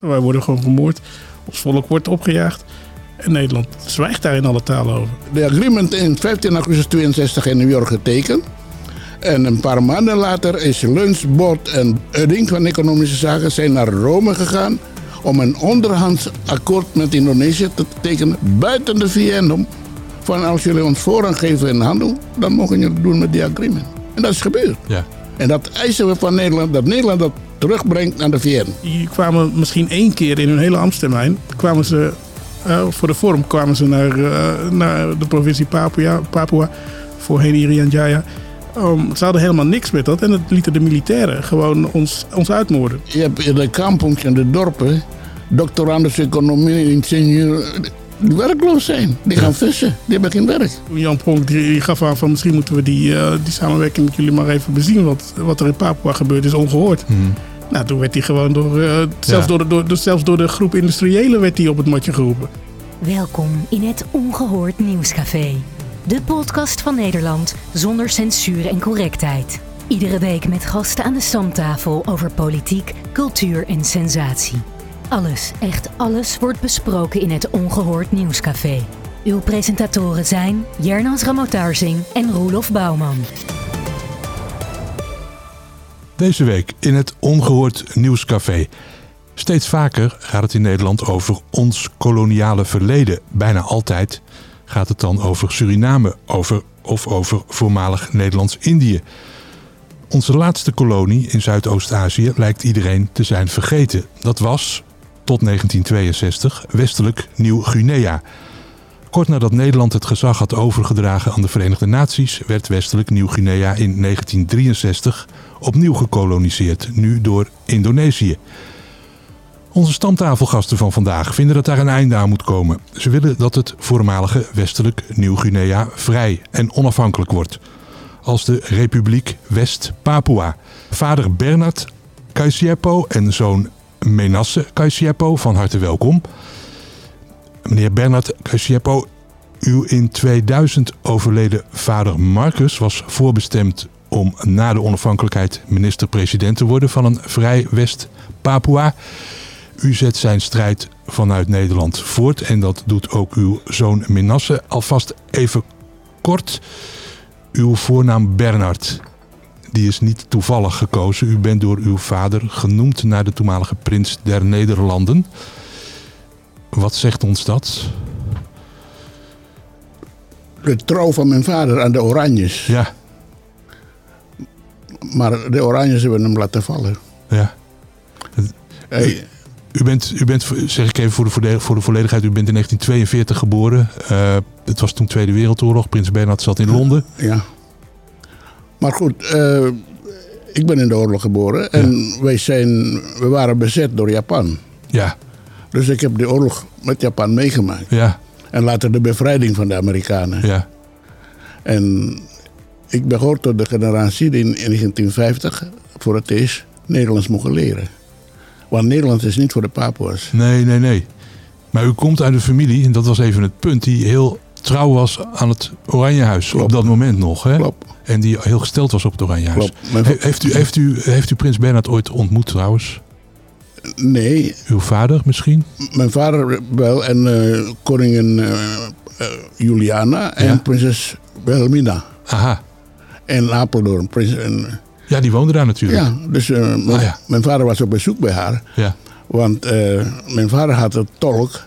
Wij worden gewoon vermoord. Ons volk wordt opgejaagd. En Nederland zwijgt daar in alle talen over. De agreement in 15 augustus 62 in New York getekend. En een paar maanden later is Lunsbord en Udding van Economische Zaken zijn naar Rome gegaan om een onderhands akkoord met Indonesië te tekenen buiten de VN. Om van als jullie ons voorrang geven in handel, dan mogen jullie het doen met die agreement. En dat is gebeurd. Ja. En dat eisen we van Nederland, dat Nederland dat terugbrengt aan de VN. Die kwamen misschien één keer in hun hele ambtstermijn. Kwamen ze, eh, voor de vorm kwamen ze naar, eh, naar de provincie Papua, Papua voorheen Irian Jaya. Um, ze hadden helemaal niks met dat en dat lieten de militairen gewoon ons, ons uitmoorden. Je hebt in de kampongs en de dorpen doctorandus economie, ingenieur, die werkloos zijn. Die gaan vissen, die hebben geen werk. Jan Pronk die gaf aan van misschien moeten we die, uh, die samenwerking met jullie maar even bezien. Want wat er in Papua gebeurt is ongehoord. Hmm. Nou, toen werd hij gewoon door, uh, zelfs, Ja. door, de, door, zelfs door de groep industriëlen werd hij op het matje geroepen. Welkom in het Ongehoord Nieuwscafé. De podcast van Nederland zonder censuur en correctheid. Iedere week met gasten aan de stamtafel over politiek, cultuur en sensatie. Alles, echt alles wordt besproken in het Ongehoord Nieuwscafé. Uw presentatoren zijn Jernas Ramotarsing en Roelof Bouwman. Deze week in het Ongehoord Nieuwscafé. Steeds vaker gaat het in Nederland over ons koloniale verleden. Bijna altijd gaat het dan over Suriname over, of over voormalig Nederlands-Indië. Onze laatste kolonie in Zuidoost-Azië lijkt iedereen te zijn vergeten. Dat was, tot 1962, westelijk Nieuw-Guinea. Kort nadat Nederland het gezag had overgedragen aan de Verenigde Naties, werd westelijk Nieuw-Guinea in 1963 opnieuw gekoloniseerd, nu door Indonesië. Onze stamtafelgasten van vandaag vinden dat daar een einde aan moet komen. Ze willen dat het voormalige westelijk Nieuw-Guinea vrij en onafhankelijk wordt. Als de Republiek West-Papua. Vader Bernard Kaisiepo en zoon Menasse Kaisiepo, van harte welkom. Meneer Bernard Kaisiepo, uw in 2000 overleden vader Marcus was voorbestemd om na de onafhankelijkheid minister-president te worden van een vrij West-Papua. U zet zijn strijd vanuit Nederland voort en dat doet ook uw zoon Menasse. Alvast even kort, uw voornaam Bernard, die is niet toevallig gekozen. U bent door uw vader genoemd naar de toenmalige prins der Nederlanden. Wat zegt ons dat? De trouw van mijn vader aan de Oranjes. Ja, Maar de Oranjes hebben hem laten vallen. ja. Hey, U bent, u bent, zeg ik even voor de, voor de volledigheid, u bent in 1942 geboren. Eh, het was toen Tweede Wereldoorlog. Prins Bernhard zat in Londen. ja. Maar goed, eh, ik ben in de oorlog geboren. En wij zijn, we waren bezet door Japan. Ja, Dus ik heb de oorlog met Japan meegemaakt. ja, En later de bevrijding van de Amerikanen. ja. En ik behoor tot de generatie die in 1950 voor het eerst Nederlands mogen leren. Want Nederland is niet voor de Papua's. Nee, nee, nee. Maar u komt uit een familie, en dat was even het punt, die heel trouw was aan het Oranjehuis. Op dat moment nog. Hè? Klopt. En die heel gesteld was op het Oranjehuis. Klopt. Mijn He- va- heeft, u, heeft, u, heeft u Prins Bernhard ooit ontmoet trouwens? Nee, Uw vader misschien? mijn vader wel en eh, koningin eh, eh, Juliana en Ja. prinses Wilhelmina. Aha. En Apeldoorn. Prins, en, Ja, die woonde daar natuurlijk. ja, dus mijn, Ah, ja. mijn vader was op bezoek bij haar. Ja. Want mijn vader had een tolk,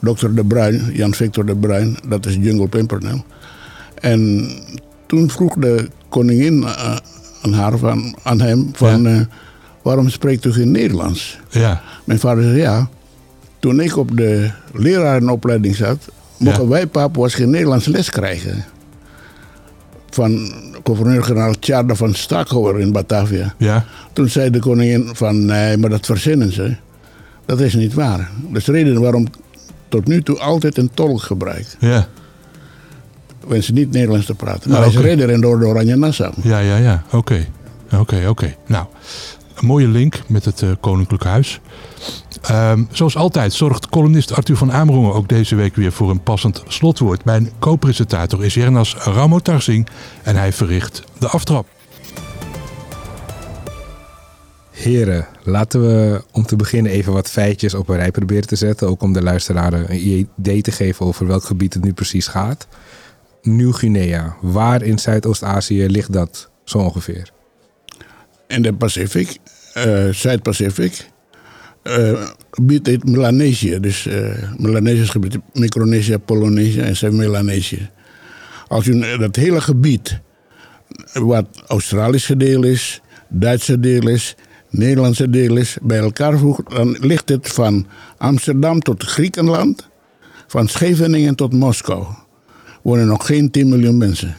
dokter De Bruin, Jan Victor De Bruin, dat is Jungle Pimpernel. En toen vroeg de koningin aan, haar van, aan hem van, Ja. Waarom spreekt u geen Nederlands? Ja. Mijn vader zei ja, toen ik op de lerarenopleiding zat, mochten Ja. wij Papua's geen Nederlands les krijgen. Van gouverneur-generaal Tjarda van Staakhouwer in Batavia. Ja. Toen zei de koningin van nee, maar dat verzinnen ze. Dat is niet waar. Dat is de reden waarom tot nu toe altijd een tolk gebruikt. Ja. Wensen niet Nederlands te praten. Maar Ah, hij is oké. ridder en door de Oranje Nassau. Ja, ja, ja. Oké. Oké, oké. Nou, mooie link met het eh, Koninklijk Huis. Ehm, zoals altijd zorgt columnist Arthur van Amerongen ook deze week weer voor een passend slotwoord. Mijn co-presentator is Jernas Ramotarsing en hij verricht de aftrap. Heren, laten we om te beginnen even wat feitjes op een rij proberen te zetten. Ook om de luisteraar een idee te geven over welk gebied het nu precies gaat. Nieuw-Guinea, waar in Zuidoost-Azië ligt dat zo ongeveer? In de Pacific, uh, Zuid-Pacific. Uh, gebied heet Melanesië. Dus uh, Melanesisch gebied, Micronesië, Polynesië en Zuid-Melanesië. Als je dat hele gebied, wat Australisch deel is, Duitse deel is, Nederlandse deel is, bij elkaar voegt, dan ligt het van Amsterdam tot Griekenland, van Scheveningen tot Moskou. Wonen nog geen 10 miljoen mensen.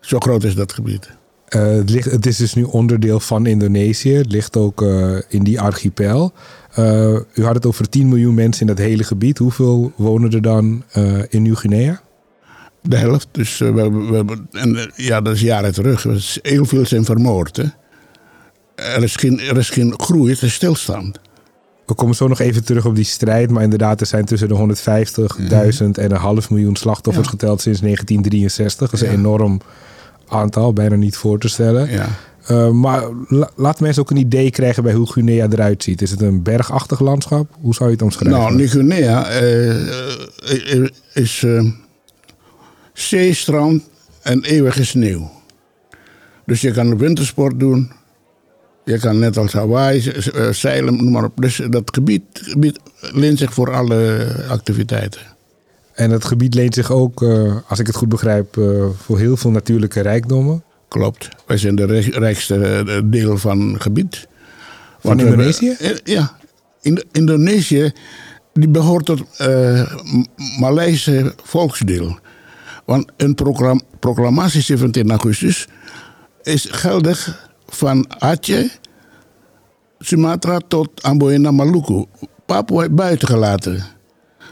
Zo groot is dat gebied. Uh, het, ligt, het, is dus nu onderdeel van Indonesië. Het ligt ook uh, in die archipel. Uh, u had het over 10 miljoen mensen in dat hele gebied. Hoeveel wonen er dan in Nieuw-Guinea? De helft. Dus we, we, en, ja, dat is jaren terug. Heel veel zijn vermoord. Hè? Er, is geen, er is geen groei, het is stilstand. We komen zo nog even terug op die strijd. Maar inderdaad, er zijn tussen de 150.000 en een half miljoen slachtoffers ja. geteld sinds 1963. Dat is een enorm aantal, bijna niet voor te stellen. Ja. Uh, maar la, laat mensen ook een idee krijgen bij hoe Guinea eruit ziet. Is het een bergachtig landschap? Hoe zou je het omschrijven? Nou, Guinea uh, is uh, zeestrand en eeuwige sneeuw. Dus je kan wintersport doen. Je kan net als Hawaii zeilen, noem maar op. Dus dat gebied, gebied leent zich voor alle activiteiten. En het gebied leent zich ook, uh, als ik het goed begrijp, uh, voor heel veel natuurlijke rijkdommen. Klopt. Wij zijn de rijkste uh, deel van het gebied. Van Indonesië? We, ja. In, Indonesië die behoort tot het Maleise volksdeel. Want een proclam proclamatie 17 augustus is geldig van Aceh, Sumatra tot Amboina Maluku. Papua buiten gelaten.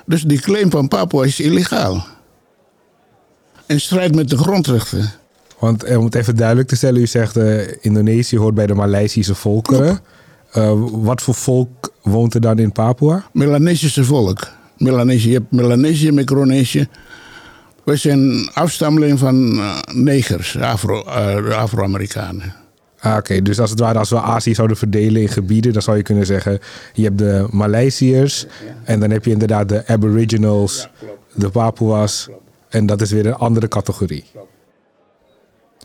Dus die claim van Papua is illegaal. In strijd met de grondrechten. Want om het even duidelijk te stellen, u zegt uh, Indonesië hoort bij de Maleisische volkeren. Uh, wat voor volk woont er dan in Papua? Melanesische volk. Melanesië, je hebt Melanesië, Micronesië. We zijn afstammeling van uh, negers, Afro, Afro-Amerikanen. Ah, Oké, dus als het ware, als we Azië zouden verdelen in gebieden, dan zou je kunnen zeggen: je hebt de Maleisiërs en dan heb je inderdaad de Aboriginals, de Papua's. En dat is weer een andere categorie.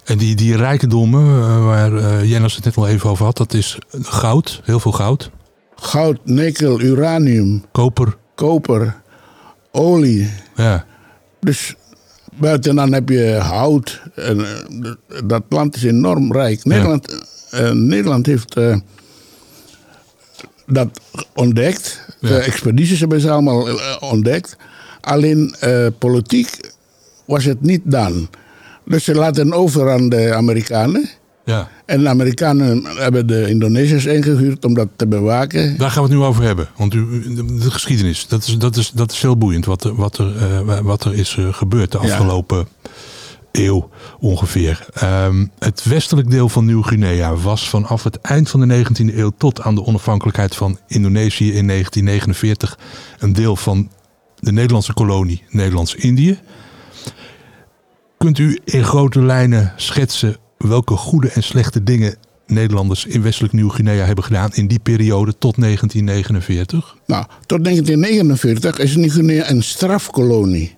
En die, die rijkdommen uh, waar uh, Jennis het net al even over had, dat is goud, heel veel goud. Goud, nikkel, uranium. Koper. Koper, olie. Ja. Dus buiten dan heb je hout. En, uh, dat land is enorm rijk. Nederland, ja. Nederland heeft dat ontdekt. Ja. De expedities hebben ze allemaal ontdekt. Alleen politiek was het niet dan. Dus ze laten over aan de Amerikanen. Ja. En de Amerikanen hebben de Indonesiërs ingehuurd om dat te bewaken. Daar gaan we het nu over hebben. Want u, de geschiedenis, dat is, dat is, dat is heel boeiend wat er, wat er, uh, wat er is uh, gebeurd de afgelopen ja. eeuw ongeveer. Um, het westelijk deel van Nieuw-Guinea was vanaf het eind van de 19e eeuw tot aan de onafhankelijkheid van Indonesië in 1949 een deel van de Nederlandse kolonie Nederlands-Indië. Kunt u in grote lijnen schetsen welke goede en slechte dingen Nederlanders in westelijk Nieuw-Guinea hebben gedaan in die periode tot 1949? Nou, tot 1949 is Nieuw-Guinea een strafkolonie.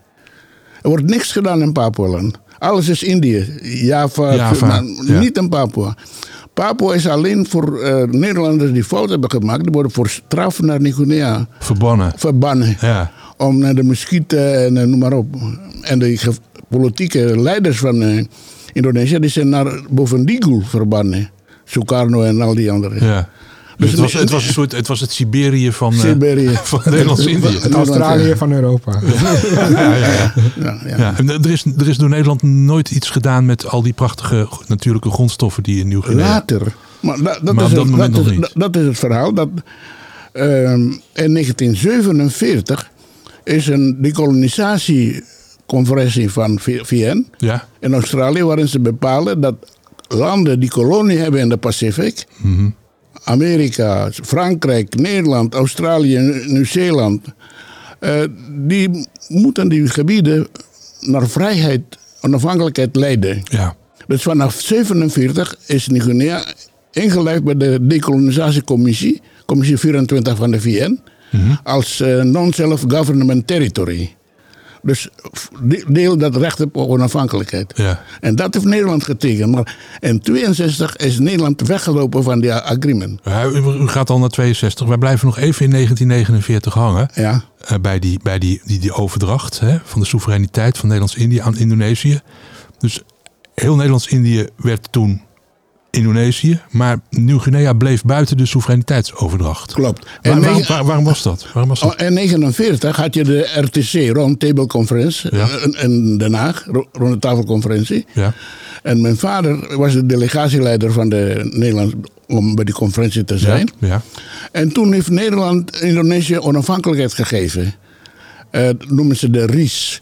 Er wordt niks gedaan in Papualand. Alles is Indië, Java, Java maar ja. niet in Papua. Papua is alleen voor uh, Nederlanders die fout hebben gemaakt. Die worden voor straf naar Nieuw-Guinea verbannen. verbannen. Ja. Om naar de muskieten en uh, noem maar op. En de politieke leiders van uh, Indonesië die zijn naar Bovendigul verbannen. Sukarno en al die anderen. Ja. Dus het, was, het, was een soort, het was het Siberië van, Siberië. Uh, van Nederlands-Indië. Het Australië van Europa. ja, ja, ja. ja, ja. En er, is, er is door Nederland nooit iets gedaan met al die prachtige natuurlijke grondstoffen die in Nieuw-Guinea... Later. Maar, dat, dat, maar is dat het, dat is, niet. Dat, is het verhaal. Dat, uh, in 1947 is een decolonisatieconferentie van VN ja. in Australië... waarin ze bepalen dat landen die kolonie hebben in de Pacific... Mm -hmm. Amerika, Frankrijk, Nederland, Australië, Nieuw-Zeeland... Uh, die moeten die gebieden naar vrijheid, onafhankelijkheid leiden. Ja. Dus vanaf 47 is Nieuw-Guinea ingelijfd bij de decolonisatiecommissie, commissie 24 van de VN, als eh, non-self-government territory. Dus deel dat recht op onafhankelijkheid. Ja. En dat heeft Nederland getekend. Maar in 62 is Nederland weggelopen van die agreement. U gaat al naar 62. Wij blijven nog even in 1949 hangen. Ja. eh, bij die, bij die, die, die overdracht hè, van de soevereiniteit van Nederlands-Indië aan Indonesië. Dus heel Nederlands-Indië werd toen Indonesië. Maar Nieuw-Guinea bleef buiten de soevereiniteitsoverdracht. Klopt. En waarom, negen- waar- waarom was dat? Waarom was dat? Oh, in 1949 had je de RTC, Roundtable Conference, Ja. eh, in- in Den Haag, ro- ronde tafelconferentie. Ja. En mijn vader was de delegatieleider van de Nederland om bij die conferentie te zijn. Ja. ja. En toen heeft Nederland Indonesië onafhankelijkheid gegeven. Eh, dat noemen ze de RIS.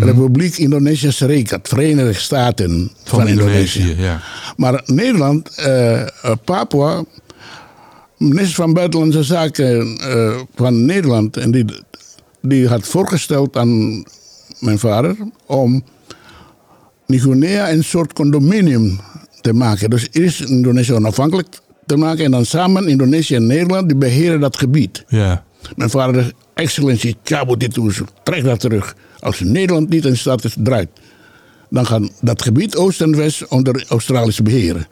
Republiek Indonesië Serikat, Verenigde Staten van, Van, Indonesië. Indonesië. Ja. Maar Nederland, eh, Papua, minister van Buitenlandse Zaken eh, van Nederland, en die, die had voorgesteld aan mijn vader om Nieuw-Guinea een soort condominium te maken. Dus eerst Indonesië onafhankelijk te maken en dan samen Indonesië en Nederland, die beheren dat gebied. ja. Mijn vader, excellentie, cabot dit toe, trek dat terug. Als Nederland niet in staat is, draait. Dan gaan dat gebied oost en west onder Australische beheren.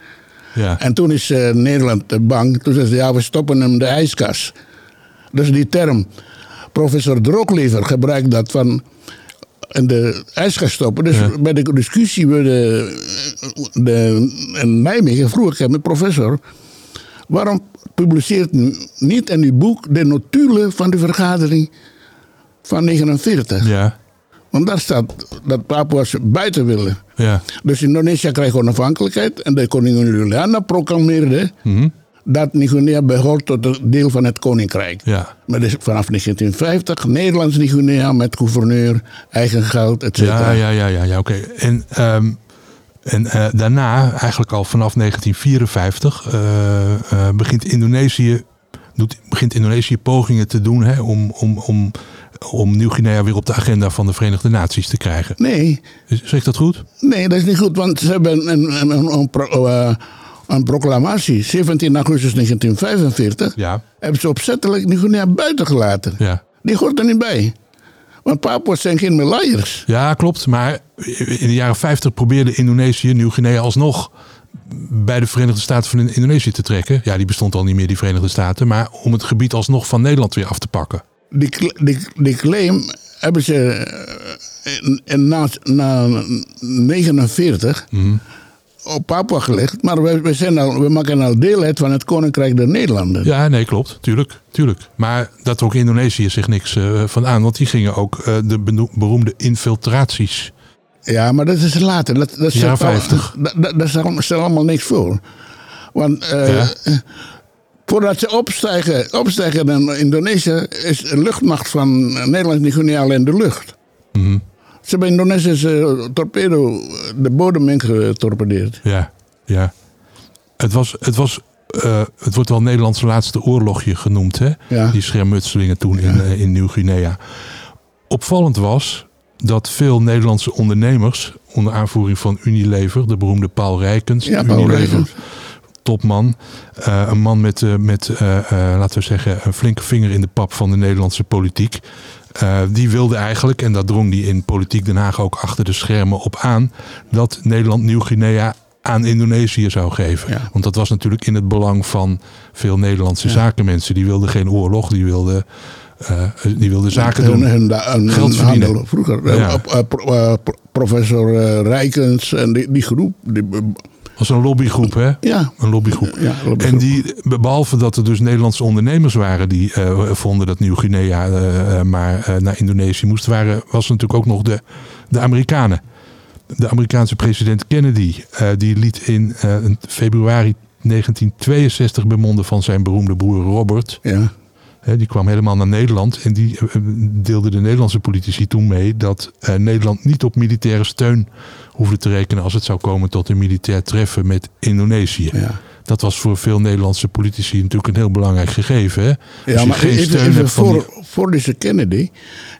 ja. En toen is eh, Nederland eh, bang. Toen zei ze, ja, we stoppen hem de ijskas. Dus die term, professor Drooglever gebruikt dat van in de ijskas stoppen. Dus Ja. bij de discussie bij de, de, in Nijmegen vroeg ik met professor... waarom publiceert u niet in uw boek de notulen van de vergadering van 49? ja. Want daar staat dat Papua's buiten willen. ja. Dus Indonesië kreeg onafhankelijkheid en de koningin Juliana proclameerde Mhm. dat Nieuw-Guinea behoort tot een deel van het koninkrijk. Ja. Maar dus vanaf 1950 Nederlands Nieuw-Guinea met gouverneur, eigen geld, et cetera. Ja, ja, ja, ja, ja oké. En, ehm, en eh, daarna, eigenlijk al vanaf 1954, eh, eh, begint Indonesië. Doet, begint Indonesië pogingen te doen hè, om, om, om, om Nieuw-Guinea weer op de agenda van de Verenigde Naties te krijgen. Nee, Zeg ik dat goed? nee, dat is niet goed, want ze hebben een, een, een, een pro- eh, een proclamatie, 17 augustus 1945, Ja. hebben ze opzettelijk Nieuw-Guinea buiten gelaten. Ja, Die hoort er niet bij. Want Papua's zijn geen Malayers. ja klopt. Maar in de jaren 50 probeerde Indonesië Nieuw-Guinea alsnog bij de Verenigde Staten van Indonesië te trekken. Ja, die bestond al niet meer, die Verenigde Staten. Maar om het gebied alsnog van Nederland weer af te pakken. Die, cl- die, die claim hebben ze eh, in, in na, na 49 op Papua gelegd. Maar we, we, zijn al, we maken al deel uit van het Koninkrijk der Nederlanden. Ja, nee, klopt. Tuurlijk, tuurlijk. Maar daar trok Indonesië zich niks eh, van aan. Want die gingen ook eh, de beroemde infiltraties. Ja, maar dat is later. Dat, dat al- 50. Dat, dat, dat allemaal niks voor. Want Ja. Voordat ze opstijgen, opstijgen in Indonesië... is de luchtmacht van Nederland niet al in de lucht. Mhm. Ze hebben Indonesische torpedo de bodem ingetorpedeerd. Ja, ja. Het, was, het, was, eh, het wordt wel Nederlands laatste oorlogje genoemd, hè? Ja. Die schermutselingen toen in, eh, in Nieuw-Guinea. Opvallend was dat veel Nederlandse ondernemers, onder aanvoering van Unilever, de beroemde Paul Rijkens, Ja, Paul Unilever, Rijkens. Topman, eh, een man met, eh, met eh, laten we zeggen, een flinke vinger in de pap van de Nederlandse politiek. Die wilde eigenlijk, en daar drong die in Politiek Den Haag ook achter de schermen op aan, dat Nederland Nieuw-Guinea aan Indonesië zou geven. Ja. Want dat was natuurlijk in het belang van veel Nederlandse zakenmensen. Die wilden geen oorlog, die wilden, die wilden zaken doen. hun- hun- Geld verdienen. Vroeger. Ja. professor Rijkens en die, die groep. Die, was een lobbygroep, hè? ja, Een lobbygroep. Ja, lobbygroep. En die, behalve dat er dus Nederlandse ondernemers waren die eh, vonden dat Nieuw-Guinea eh, eh, maar naar Indonesië moest, waren, was er natuurlijk ook nog de, de Amerikanen. De Amerikaanse president Kennedy, die liet in februari 1962 bij monden van zijn beroemde broer Robert. ja. Die kwam helemaal naar Nederland en die deelde de Nederlandse politici toen mee dat Nederland niet op militaire steun hoefde te rekenen als het zou komen tot een militair treffen met Indonesië. Ja. Dat was voor veel Nederlandse politici natuurlijk een heel belangrijk gegeven. Hè? Als Ja, maar geen even, steun even voor, die- voor deze Kennedy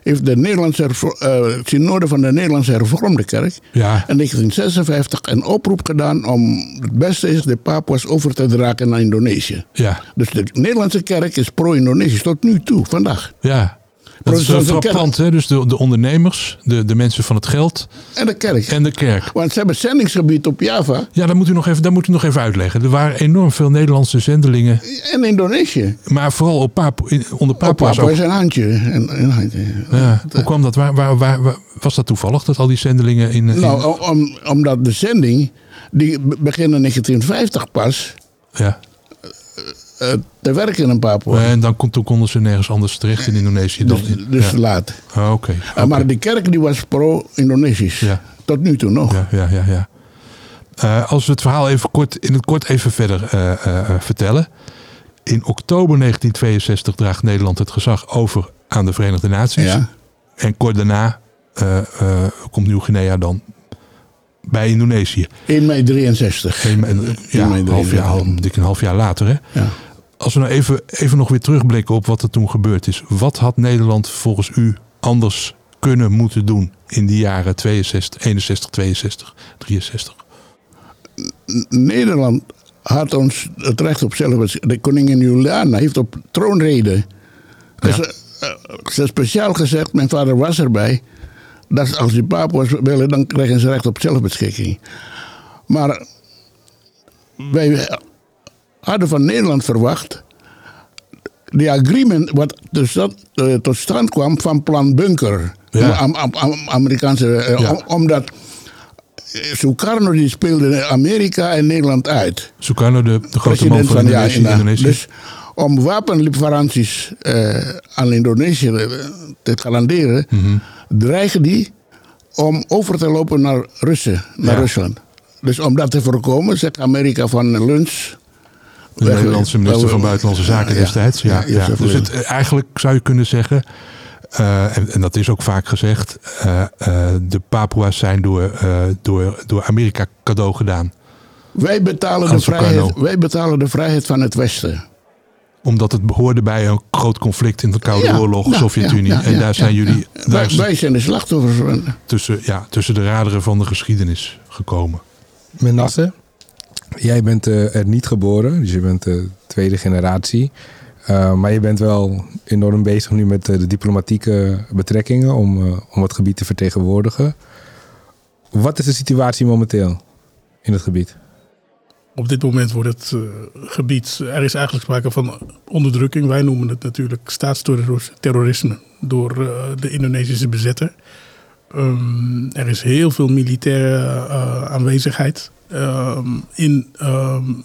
heeft de Nederlandse hervo- eh, synode van de Nederlandse hervormde kerk Ja, in 1956 een oproep gedaan om het beste is de Papua's over te dragen naar Indonesië. ja, Dus de Nederlandse kerk is pro-Indonesisch tot nu toe, vandaag. ja. Dat is Protestantse frappant, hè? Dus de, de ondernemers, de, de mensen van het geld En de kerk. en de kerk. Want ze hebben zendingsgebied op Java Ja, dat moet u nog even, dat moet u nog even uitleggen. Er waren enorm veel Nederlandse zendelingen, en Indonesië. maar vooral op Papu, in- onder Papua's Papua is een handje. En, handje. Ja, hoe kwam dat? Waar, waar, was dat toevallig dat al die zendelingen in. in- Nou, om, omdat de zending, die be- beginnen in 1950 pas ja. Eh, te werken in Papua. En dan toen konden ze nergens anders terecht in Indonesië dan Dus, in. dus ja. laat. Ah, Oké. Uh, oké. Maar die kerk die was pro-Indonesisch. Ja. Tot nu toe nog. Ja, ja, ja. ja. Eh, als we het verhaal even kort, in het kort even verder eh, eh, eh, vertellen. In oktober 1962 draagt Nederland het gezag over aan de Verenigde Naties. Ja. En kort daarna eh, eh, komt Nieuw-Guinea dan bij Indonesië. 1 mei 63. Geen- en, ja, mei een half jaar, 63. dik een half jaar later. Hè? Ja. Als we nou even, even nog weer terugblikken op wat er toen gebeurd is. Wat had Nederland volgens u anders kunnen moeten doen in die jaren 62, 61, 62, 63? Nederland had ons het recht op zelfbescherming. De koningin Juliana heeft op troonrede dus, eh, ze speciaal gezegd, mijn vader was erbij, dat als die Papua's willen, dan krijgen ze recht op zelfbeschikking. Maar wij hadden van Nederland verwacht, die agreement wat dus eh, tot stand kwam van plan Bunker, Ja. Am- am- am- Amerikaanse, eh, Ja. omdat Sukarno die speelde Amerika en Nederland uit. Sukarno, de, de grote man van, ja, Indonesië. Dus om wapenleveranties eh, aan Indonesië te garanderen, Mhm. Dreigen die om over te lopen naar Russen, naar Ja. Rusland. Dus om dat te voorkomen, zegt Amerika van lunch. de Nederlandse minister van Buitenlandse Zaken destijds. Ja, Dus het, eh, eigenlijk zou je kunnen zeggen, eh, en, en dat is ook vaak gezegd, eh, de Papua's zijn door, door, door Amerika cadeau gedaan. Wij betalen, de vrijheid, wij betalen de vrijheid van het Westen. Omdat het behoorde bij een groot conflict in de Koude Ja, Oorlog, ja, Sovjet-Unie. ja, ja, en ja, daar zijn ja, jullie ja. daar Wij, zijn de slachtoffers van. tussen, ja, tussen de raderen van de geschiedenis gekomen. Menasse, jij bent eh, er niet geboren, dus je bent de tweede generatie. Uh, maar je bent wel enorm bezig nu met de diplomatieke betrekkingen om, uh, om het gebied te vertegenwoordigen. Wat is de situatie momenteel in het gebied? Op dit moment wordt het uh, gebied, er is eigenlijk sprake van onderdrukking. Wij noemen het natuurlijk staatsterrorisme door uh, de Indonesische bezetter. Um, er is heel veel militaire uh, aanwezigheid um, in, um,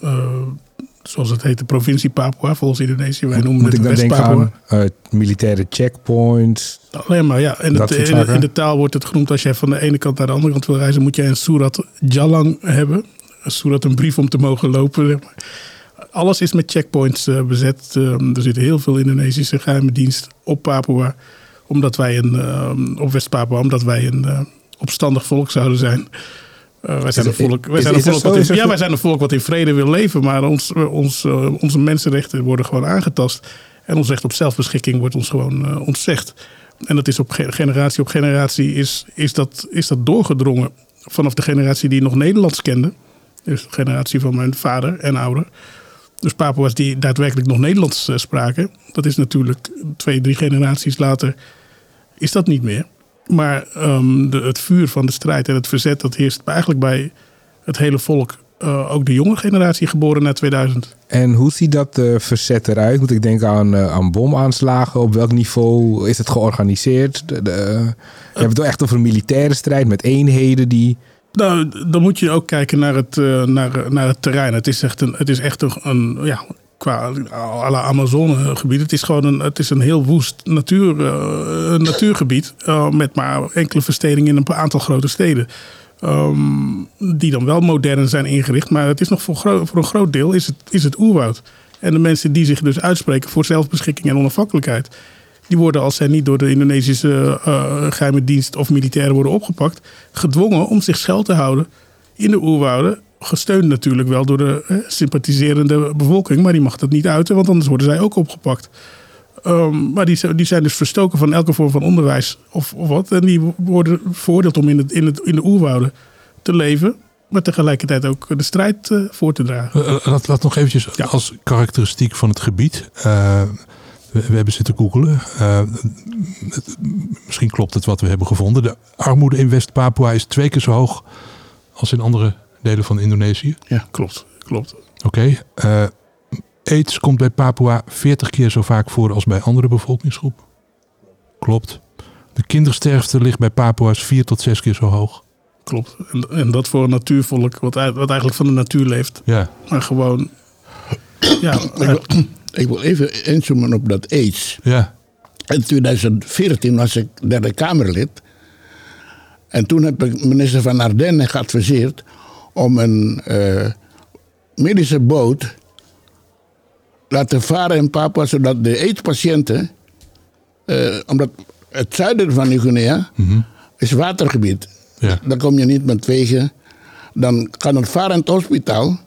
zoals het heet, de provincie Papua, volgens Indonesië. Wij noemen Moet het denken West-Papua. aan militaire checkpoints? Alleen maar, ja. En het, in, de, in, de taal wordt het genoemd als jij van de ene kant naar de andere kant wil reizen, moet jij een Surat Jalang hebben. Een Surat, een brief om te mogen lopen. Zeg maar. Alles is met checkpoints uh, bezet. Um, er zit heel veel Indonesische geheime dienst op Papua. Omdat wij een, um, op West-Papua, omdat wij een uh, opstandig volk zouden zijn. Uh, wij zijn een volk, wij is, zijn een volk wat in, ja, wij zijn een volk wat in vrede wil leven, maar ons, ons, onze mensenrechten worden gewoon aangetast. En ons recht op zelfbeschikking wordt ons gewoon ontzegd. En dat is op generatie op generatie is, is, dat, is dat doorgedrongen. Vanaf de generatie die nog Nederlands kende. Dus de generatie van mijn vader en ouder. Dus Papua's die daadwerkelijk nog Nederlands uh, spraken. Dat is natuurlijk twee, drie generaties later is dat niet meer. Maar um, de, het vuur van de strijd en het verzet, dat heerst eigenlijk bij het hele volk. Uh, ook de jonge generatie geboren na 2000. En hoe ziet dat uh, verzet eruit? Moet ik denken aan, uh, aan bomaanslagen? Op welk niveau is het georganiseerd? De, de, je hebt het wel echt over een militaire strijd met eenheden die... Nou, dan moet je ook kijken naar het, uh, naar, naar het terrein. Het is echt een, het is echt een, een ja, qua à la Amazonegebied. Het is gewoon een, het is een heel woest natuur, uh, natuurgebied. Uh, met maar enkele verstedingen in een aantal grote steden. Um, die dan wel modern zijn ingericht. Maar het is nog voor, voor een groot deel is het, is het oerwoud. En de mensen die zich dus uitspreken voor zelfbeschikking en onafhankelijkheid. Die worden, als zij niet door de Indonesische uh, geheime dienst of militairen worden opgepakt, gedwongen om zich schuil te houden in de oerwouden gesteund natuurlijk wel door de eh, sympathiserende bevolking. Maar die mag dat niet uiten, want anders worden zij ook opgepakt. Ehm, maar die, zijn- die zijn dus verstoken van elke vorm van onderwijs of, of wat. En die worden veroordeeld om in, het, in, het, in de oerwouden te leven. Maar tegelijkertijd ook de strijd eh, voor te dragen. Eh, laat, laat nog eventjes Ja. als karakteristiek van het gebied. eh, we, we hebben zitten googelen. Eh, het- misschien klopt het wat we hebben gevonden. De armoede in West-Papua is twee keer zo hoog als in andere delen van Indonesië. Klopt, klopt. Oké. eh, AIDS komt bij Papua 40 keer zo vaak voor als bij andere bevolkingsgroepen. Klopt. De kindersterfte ligt bij Papua's vier tot zes keer zo hoog. Klopt. En, en dat voor een natuurvolk wat, wat eigenlijk van de natuur leeft. Ja, Maar gewoon... Ja, ik wil even inzoomen op dat AIDS. ja, In 2014 was ik derde Kamerlid. En toen heb ik minister van Ardennen geadviseerd om een eh, medische boot laten varen in Papua, zodat de AIDS-patiënten, eh, omdat het zuiden van Nieuw-Guinea is watergebied. ja. Dan kom je niet met wegen. Dan kan het varend hospitaal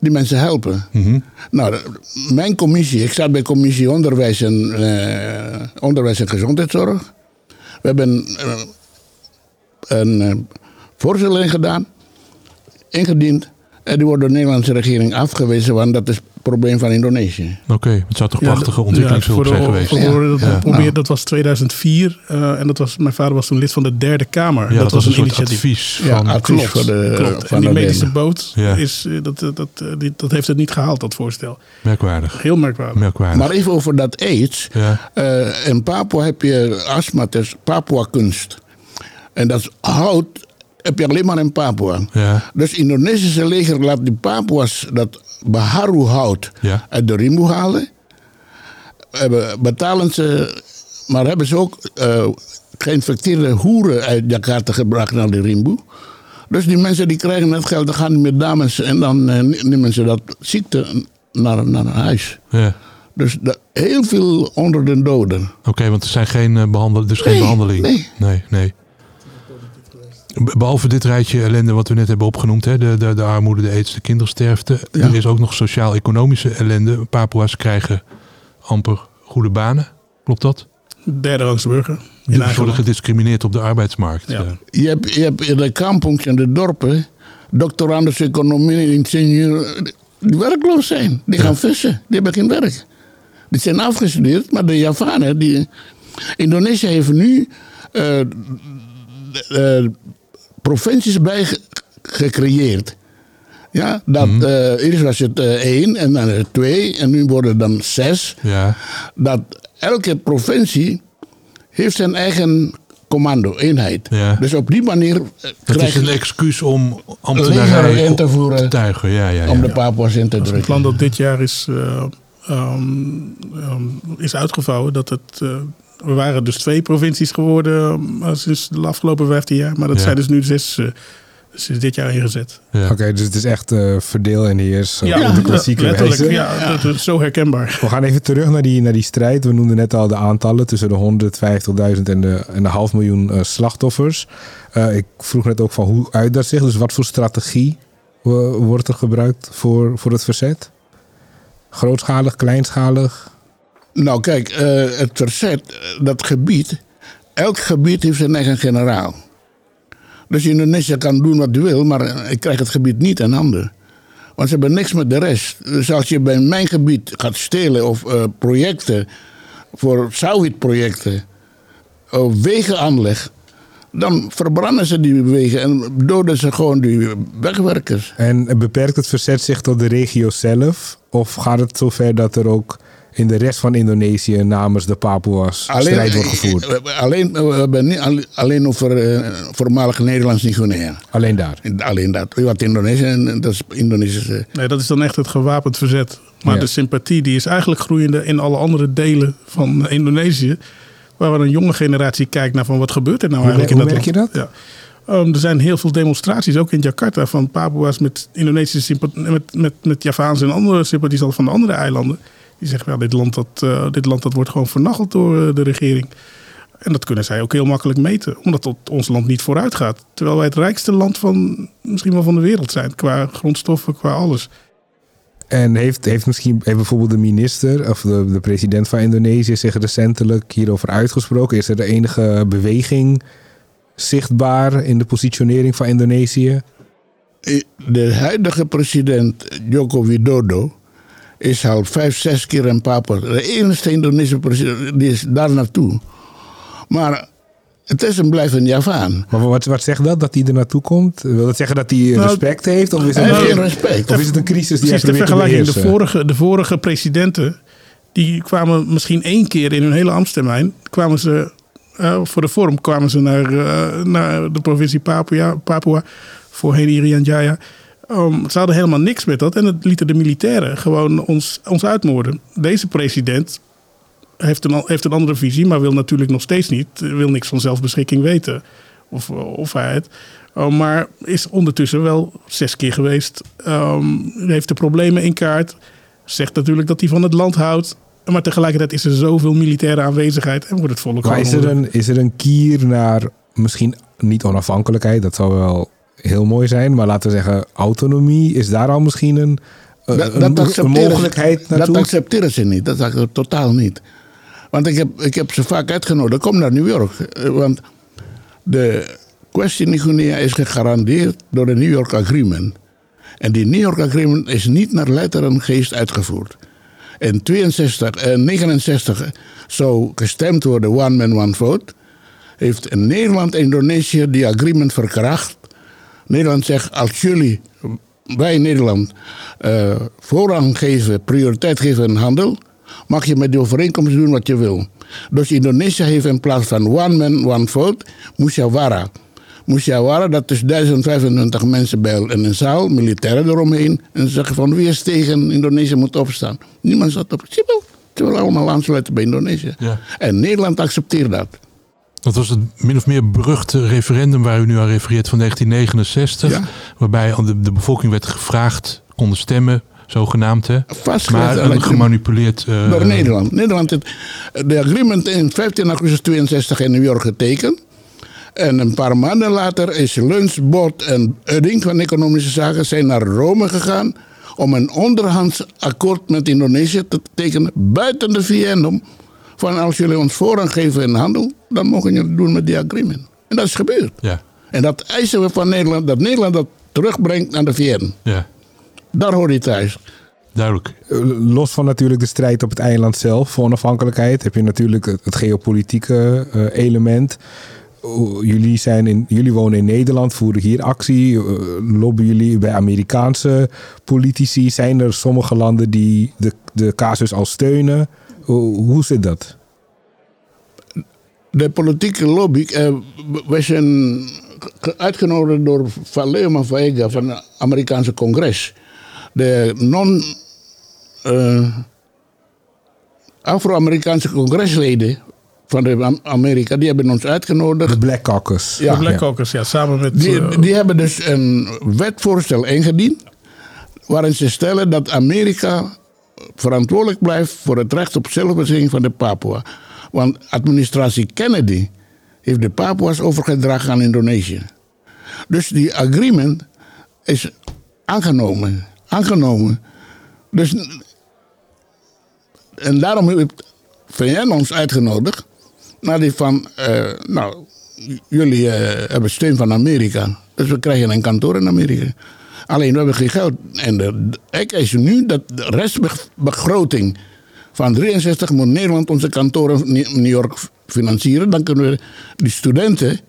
die mensen helpen. Nou, de- mijn commissie, ik zat bij commissie onderwijs en, eh, onderwijs en gezondheidszorg. We hebben eh, een eh, voorstelling gedaan, ingediend. En die wordt door de Nederlandse regering afgewezen, want dat is het probleem van Indonesië. Oké, het zou toch Ja, prachtige dat- ontwikkelingshulp ja, voor zijn geweest. voor de- dat, Ja. geprobeerd, dat was 2004. eh, en dat was, mijn vader was toen lid van de derde Kamer. Ja, dat, was een soort initiatief. advies Ja, van... voor de, Klopt. van En die medische boot, Ja. is, eh, dat, eh, dat, die- dat heeft het niet gehaald, dat voorstel. Merkwaardig. Heel merkwaardig. Merkwaardig. Maar even over dat AIDS. Ja. Eh, in Papua heb je astma, Papua kunst. En dat is hout heb je alleen maar in Papua. Ja. Dus het Indonesische leger laat die Papua's dat Baharu hout Ja. uit de Rimbu halen. Hebben, betalen ze, maar hebben ze ook eh, geïnfecteerde hoeren uit Jakarta gebracht naar de Rimbu. Dus die mensen die krijgen het geld, dan gaan die met dames en dan eh, nemen ze dat ziekte naar, naar huis. ja. Dus heel veel onder de doden. Oké, want er zijn geen eh, behandel, dus geen behandeling. nee. nee, nee. Be- Behalve dit rijtje ellende wat we net hebben opgenoemd, hè, de, de, de armoede, de aids, de kindersterfte. Ja. Er is ook nog sociaal-economische ellende. Papua's krijgen amper goede banen. Klopt dat? Derde rangs burger. Eigen worden gediscrimineerd op de arbeidsmarkt. Ja. Eh, Je hebt, je hebt in de kampongs en de dorpen doctorandus economie, ingenieur, die werkloos zijn. Die gaan vissen, die hebben geen werk. Die zijn afgestudeerd, maar de Javanen, die... Indonesië heeft nu eh, eh, provincies bij ge- gecreëerd. Ja, dat, eh, eerst was het eh, één en dan twee en nu worden het dan zes. ja. Dat elke provincie heeft zijn eigen commando, eenheid. Ja. Dus op die manier eh, Het krijg is een excuus om leger ambtenarij in te voeren. te tuigen. Ja, ja, ja. om de Papua's in te Het drukken. plan dat dit jaar is, eh, ehm, ehm, is uitgevouwen. Dat het, eh, we waren dus twee provincies geworden eh, sinds de afgelopen 15 jaar. Maar dat Ja. zijn dus nu zes eh, sinds dit jaar ingezet. Ja. Oké, dus het is echt eh, verdeel en heers Ja, op de klassieke letterlijk. wijze. Ja, dat is zo herkenbaar. We gaan even terug naar die, naar die strijd. We noemden net al de aantallen tussen de 150.000 en de, en de half miljoen slachtoffers. Eh, ik vroeg net ook van hoe uit dat zich? Dus wat voor strategie wordt er gebruikt voor, voor het verzet? Grootschalig, kleinschalig? Nou kijk, eh, het verzet, eh, dat gebied, elk gebied heeft zijn eigen generaal. Dus Indonesië kan doen wat hij wil, maar ik krijg het gebied niet in handen. Want ze hebben niks met de rest. Dus als je bij mijn gebied gaat stelen of eh, projecten voor Sauwit-projecten of wegen aanleg, dan verbranden ze die wegen en doden ze gewoon die wegwerkers. En beperkt het verzet zich tot de regio zelf? Of gaat het zover dat er ook in de rest van Indonesië namens de Papua's strijd wordt gevoerd? eh, Alleen, we hebben niet alle- alleen over eh, voormalig Nederlands Guinea. Alleen daar. Alleen dat. Wat Indonesië, en dat is Indonesische. Nee, dat is dan echt het gewapend verzet. Maar Ja. de sympathie die is eigenlijk groeiende in alle andere delen van Indonesië. Waar we een jonge generatie kijkt naar van wat gebeurt er nou Hoe eigenlijk in dat hoe land. Ja. Ehm, er zijn heel veel demonstraties, ook in Jakarta, van Papua's met Indonesische sympathie, met, met, met Javaanse en andere sympathisanten van de andere eilanden. Die zeggen, ja, dit land, dat, eh, dit land dat wordt gewoon vernacheld door eh, de regering. En dat kunnen zij ook heel makkelijk meten, omdat het ons land niet vooruit gaat. Terwijl wij het rijkste land van misschien wel van de wereld zijn, qua grondstoffen, qua alles. En heeft, heeft misschien heeft bijvoorbeeld de minister of de, de president van Indonesië zich recentelijk hierover uitgesproken? Is er de enige beweging zichtbaar in de positionering van Indonesië? De huidige president Joko Widodo is al vijf, zes keer in Papua. De enige Indonesische president die is daar naartoe. Maar het is een blijvende Javaan. Maar wat, wat zegt dat, dat hij er naartoe komt? Wil dat zeggen dat hij Nou, respect heeft? Of is, het, heeft geen respect. of is het een crisis die hij Precies, de probeert te vergelijking. De beheersen? vorige, de vorige presidenten, die kwamen misschien één keer in hun hele ambtstermijn, kwamen ze, eh, voor de vorm kwamen ze naar, eh, naar de provincie Papua, Papua voorheen Irian Jaya. Um, ze hadden helemaal niks met dat en het lieten de militairen gewoon ons, ons uitmoorden. Deze president heeft een, heeft een andere visie, maar wil natuurlijk nog steeds niet, wil niks van zelfbeschikking weten of, of vrijheid. Uh, maar is ondertussen wel zes keer geweest. Um, heeft de problemen in kaart. Zegt natuurlijk dat hij van het land houdt. Maar tegelijkertijd is er zoveel militaire aanwezigheid en wordt het volk Maar is er, een, is er een kier naar misschien niet onafhankelijkheid? Dat zou wel heel mooi zijn. Maar laten we zeggen autonomie. Is daar al misschien een, een, Dat, een- dat, mogelijkheid dat naartoe? accepteren ze niet. Dat accepteren ze totaal niet. Want ik heb, ik heb ze vaak uitgenodigd. Kom naar New York. Eh, Want de kwestie in Guinea is gegarandeerd door de New York Agreement. En die New York Agreement is niet naar letter en geest uitgevoerd. In 62, eh, 69 zou gestemd worden one man, one vote. Heeft Nederland en Indonesië die agreement verkracht. Nederland zegt, als jullie, wij Nederland, eh, voorrang geven, prioriteit geven aan handel, mag je met die overeenkomst doen wat je wil. Dus Indonesië heeft in plaats van one man, one vote, Musyawarah. Musyawarah, dat is 1025 mensen bij in een zaal, militairen eromheen. En ze zeggen van wie is tegen Indonesië moet opstaan. Niemand zat op. Simpel. Ze willen allemaal aansluiten bij Indonesië. Ja. En Nederland accepteert dat. Dat was het min of meer beruchte referendum waar u nu aan refereert van 1969. Ja. Waarbij de, de bevolking werd gevraagd, konden stemmen, zogenaamd. Hè? Vastgelegd Maar een gemanipuleerd... eh, Door Nederland. Nederland heeft de agreement in 15 augustus 62 in New York getekend. En een paar maanden later is Lunsbord en Udding van Economische Zaken zijn naar Rome gegaan om een onderhands akkoord met Indonesië te tekenen buiten de VN. Om, van als jullie ons voorrang geven in handel, dan mogen jullie het doen met die agreement. En dat is gebeurd. Ja, En dat eisen we van Nederland, dat Nederland dat terugbrengt naar de VN. ja, Daar hoort hij thuis. duidelijk. Eh, Los van natuurlijk de strijd op het eiland zelf voor onafhankelijkheid, heb je natuurlijk het, geopolitieke eh, element. Jullie, zijn in, jullie wonen in Nederland, voeren hier actie. eh, lobbyen jullie bij Amerikaanse politici? Zijn er sommige landen die de, de casus al steunen? Hoe, zit dat? de politieke lobby. eh, we zijn ge- uitgenodigd door Valeo Vega van het Amerikaanse congres. De non. eh, Afro-Amerikaanse congresleden van de Am- Amerika, die hebben ons uitgenodigd. De Black Caucus. Ja. de Black Caucus, ja, samen met... Die, eh, die hebben dus een wetvoorstel ingediend. waarin ze stellen dat Amerika verantwoordelijk blijft voor het recht op zelfbeschikking van de Papua. Want administratie Kennedy heeft de Papua's overgedragen aan Indonesië. Dus die agreement is aangenomen. Aangenomen. Dus, en daarom heeft VN ons uitgenodigd. Naar die van, eh, nou, jullie eh, hebben steun van Amerika. Dus we krijgen een kantoor in Amerika. Alleen we hebben geen geld. En de, de- ik eis nu dat de restbegroting van 63 moet Nederland onze kantoren in New York financieren. Dan kunnen we die studenten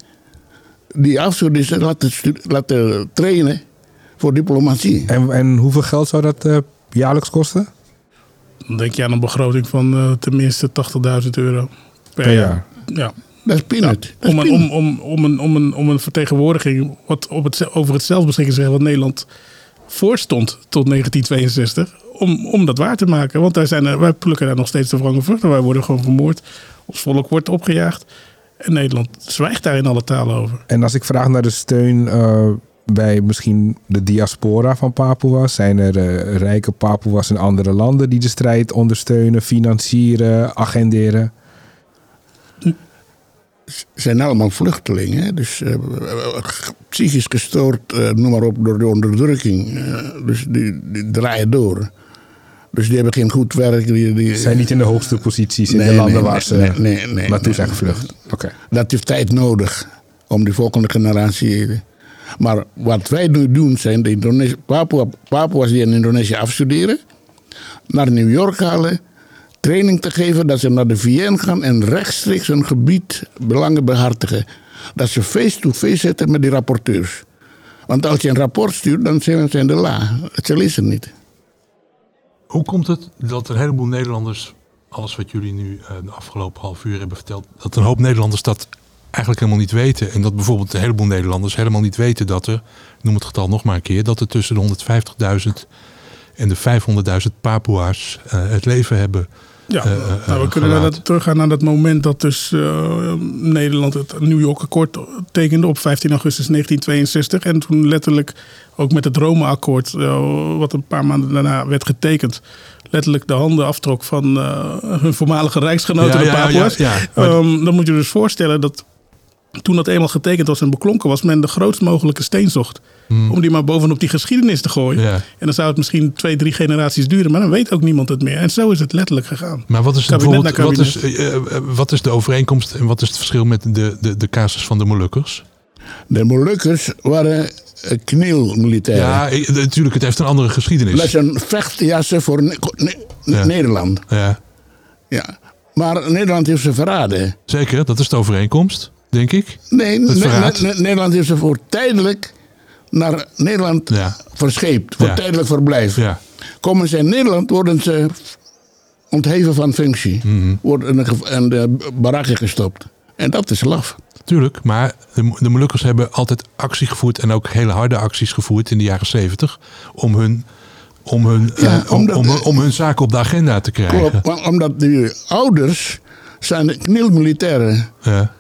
die afstuderen laten, laten trainen voor diplomatie. En, en hoeveel geld zou dat eh, jaarlijks kosten? Dan denk je aan een begroting van eh, tenminste 80.000 euro per, Per jaar. jaar. Ja. Dat is peanut. Om een, om, om, om, een, om, een, om een vertegenwoordiging wat op het, over het zelfbeschikkingsrecht wat Nederland voorstond tot 1962, om, om dat waar te maken. Want daar zijn er, wij plukken daar nog steeds de wrange vruchten. Wij worden gewoon vermoord. Ons volk wordt opgejaagd. En Nederland zwijgt daar in alle talen over. En als ik vraag naar de steun eh, bij misschien de diaspora van Papua, zijn er eh, rijke Papua's in andere landen die de strijd ondersteunen, financieren, agenderen? Zijn allemaal vluchtelingen. Dus eh, psychisch gestoord, eh, noem maar op, door de onderdrukking. Eh, dus die, die draaien door. Dus die hebben geen goed werk. Die, die, Ze zijn niet in de hoogste posities in Nee, de landen nee, waar ze nee, nee, nee, naartoe zijn gevlucht. Oké. Dat heeft tijd nodig om die volgende generatie. Maar wat wij nu doen zijn de Indonesië, Papua, Papua's die in Indonesië afstuderen, naar New York halen, training te geven dat ze naar de VN gaan en rechtstreeks hun gebied belangen behartigen. Dat ze face-to-face zitten met die rapporteurs. Want als je een rapport stuurt, dan zijn ze in de la. Ze lezen niet. Hoe komt het dat een heleboel Nederlanders, alles wat jullie nu eh, de afgelopen half uur hebben verteld, dat een hoop Nederlanders dat eigenlijk helemaal niet weten. En dat bijvoorbeeld een heleboel Nederlanders helemaal niet weten dat er, noem het getal nog maar een keer, dat er tussen de 150.000 en de 500.000 Papua's eh, het leven hebben. Ja, eh, eh, nou, we kunnen naar dat, teruggaan naar dat moment dat dus eh, Nederland het New York akkoord tekende op 15 augustus 1962. En toen letterlijk ook met het Rome-akkoord, eh, wat een paar maanden daarna werd getekend, letterlijk de handen aftrok van eh, hun voormalige rijksgenoten, Ja, de Papua's. ja, Ehm, dan moet je dus voorstellen dat toen dat eenmaal getekend was en beklonken was, men de grootst mogelijke steen zocht. Om die maar bovenop die geschiedenis te gooien. Hmm. Ja. En dan zou het misschien twee, drie generaties duren, maar dan weet ook niemand het meer. En zo is het letterlijk gegaan. Maar wat is, bijvoorbeeld, wat, is, eh, eh, wat is de overeenkomst en wat is het verschil met de, de, de casus van de Molukkers? De Molukkers waren eh, knielmilitairen. Ja, eh, natuurlijk, het heeft een andere geschiedenis. Dat zijn vechtjassen voor Ne- Ne- Ja. Nederland. Ja, Ja. Maar Nederland heeft ze verraden. zeker, dat is de overeenkomst, denk ik. Nee, Ne- Nederland heeft ze voor tijdelijk naar Nederland Ja. verscheept. Voor Ja. tijdelijk verblijf. Ja. Komen ze in Nederland, worden ze ontheven van functie. Mhm. Worden in de, barakken gestopt. En dat is laf. Tuurlijk, maar de, de Molukkers hebben altijd actie gevoerd en ook hele harde acties gevoerd in de jaren zeventig om hun, om hun, Ja, eh, om, omdat- om, om hun zaken op de agenda te krijgen. Klopt, omdat die ouders zijn knielmilitairen. Ja.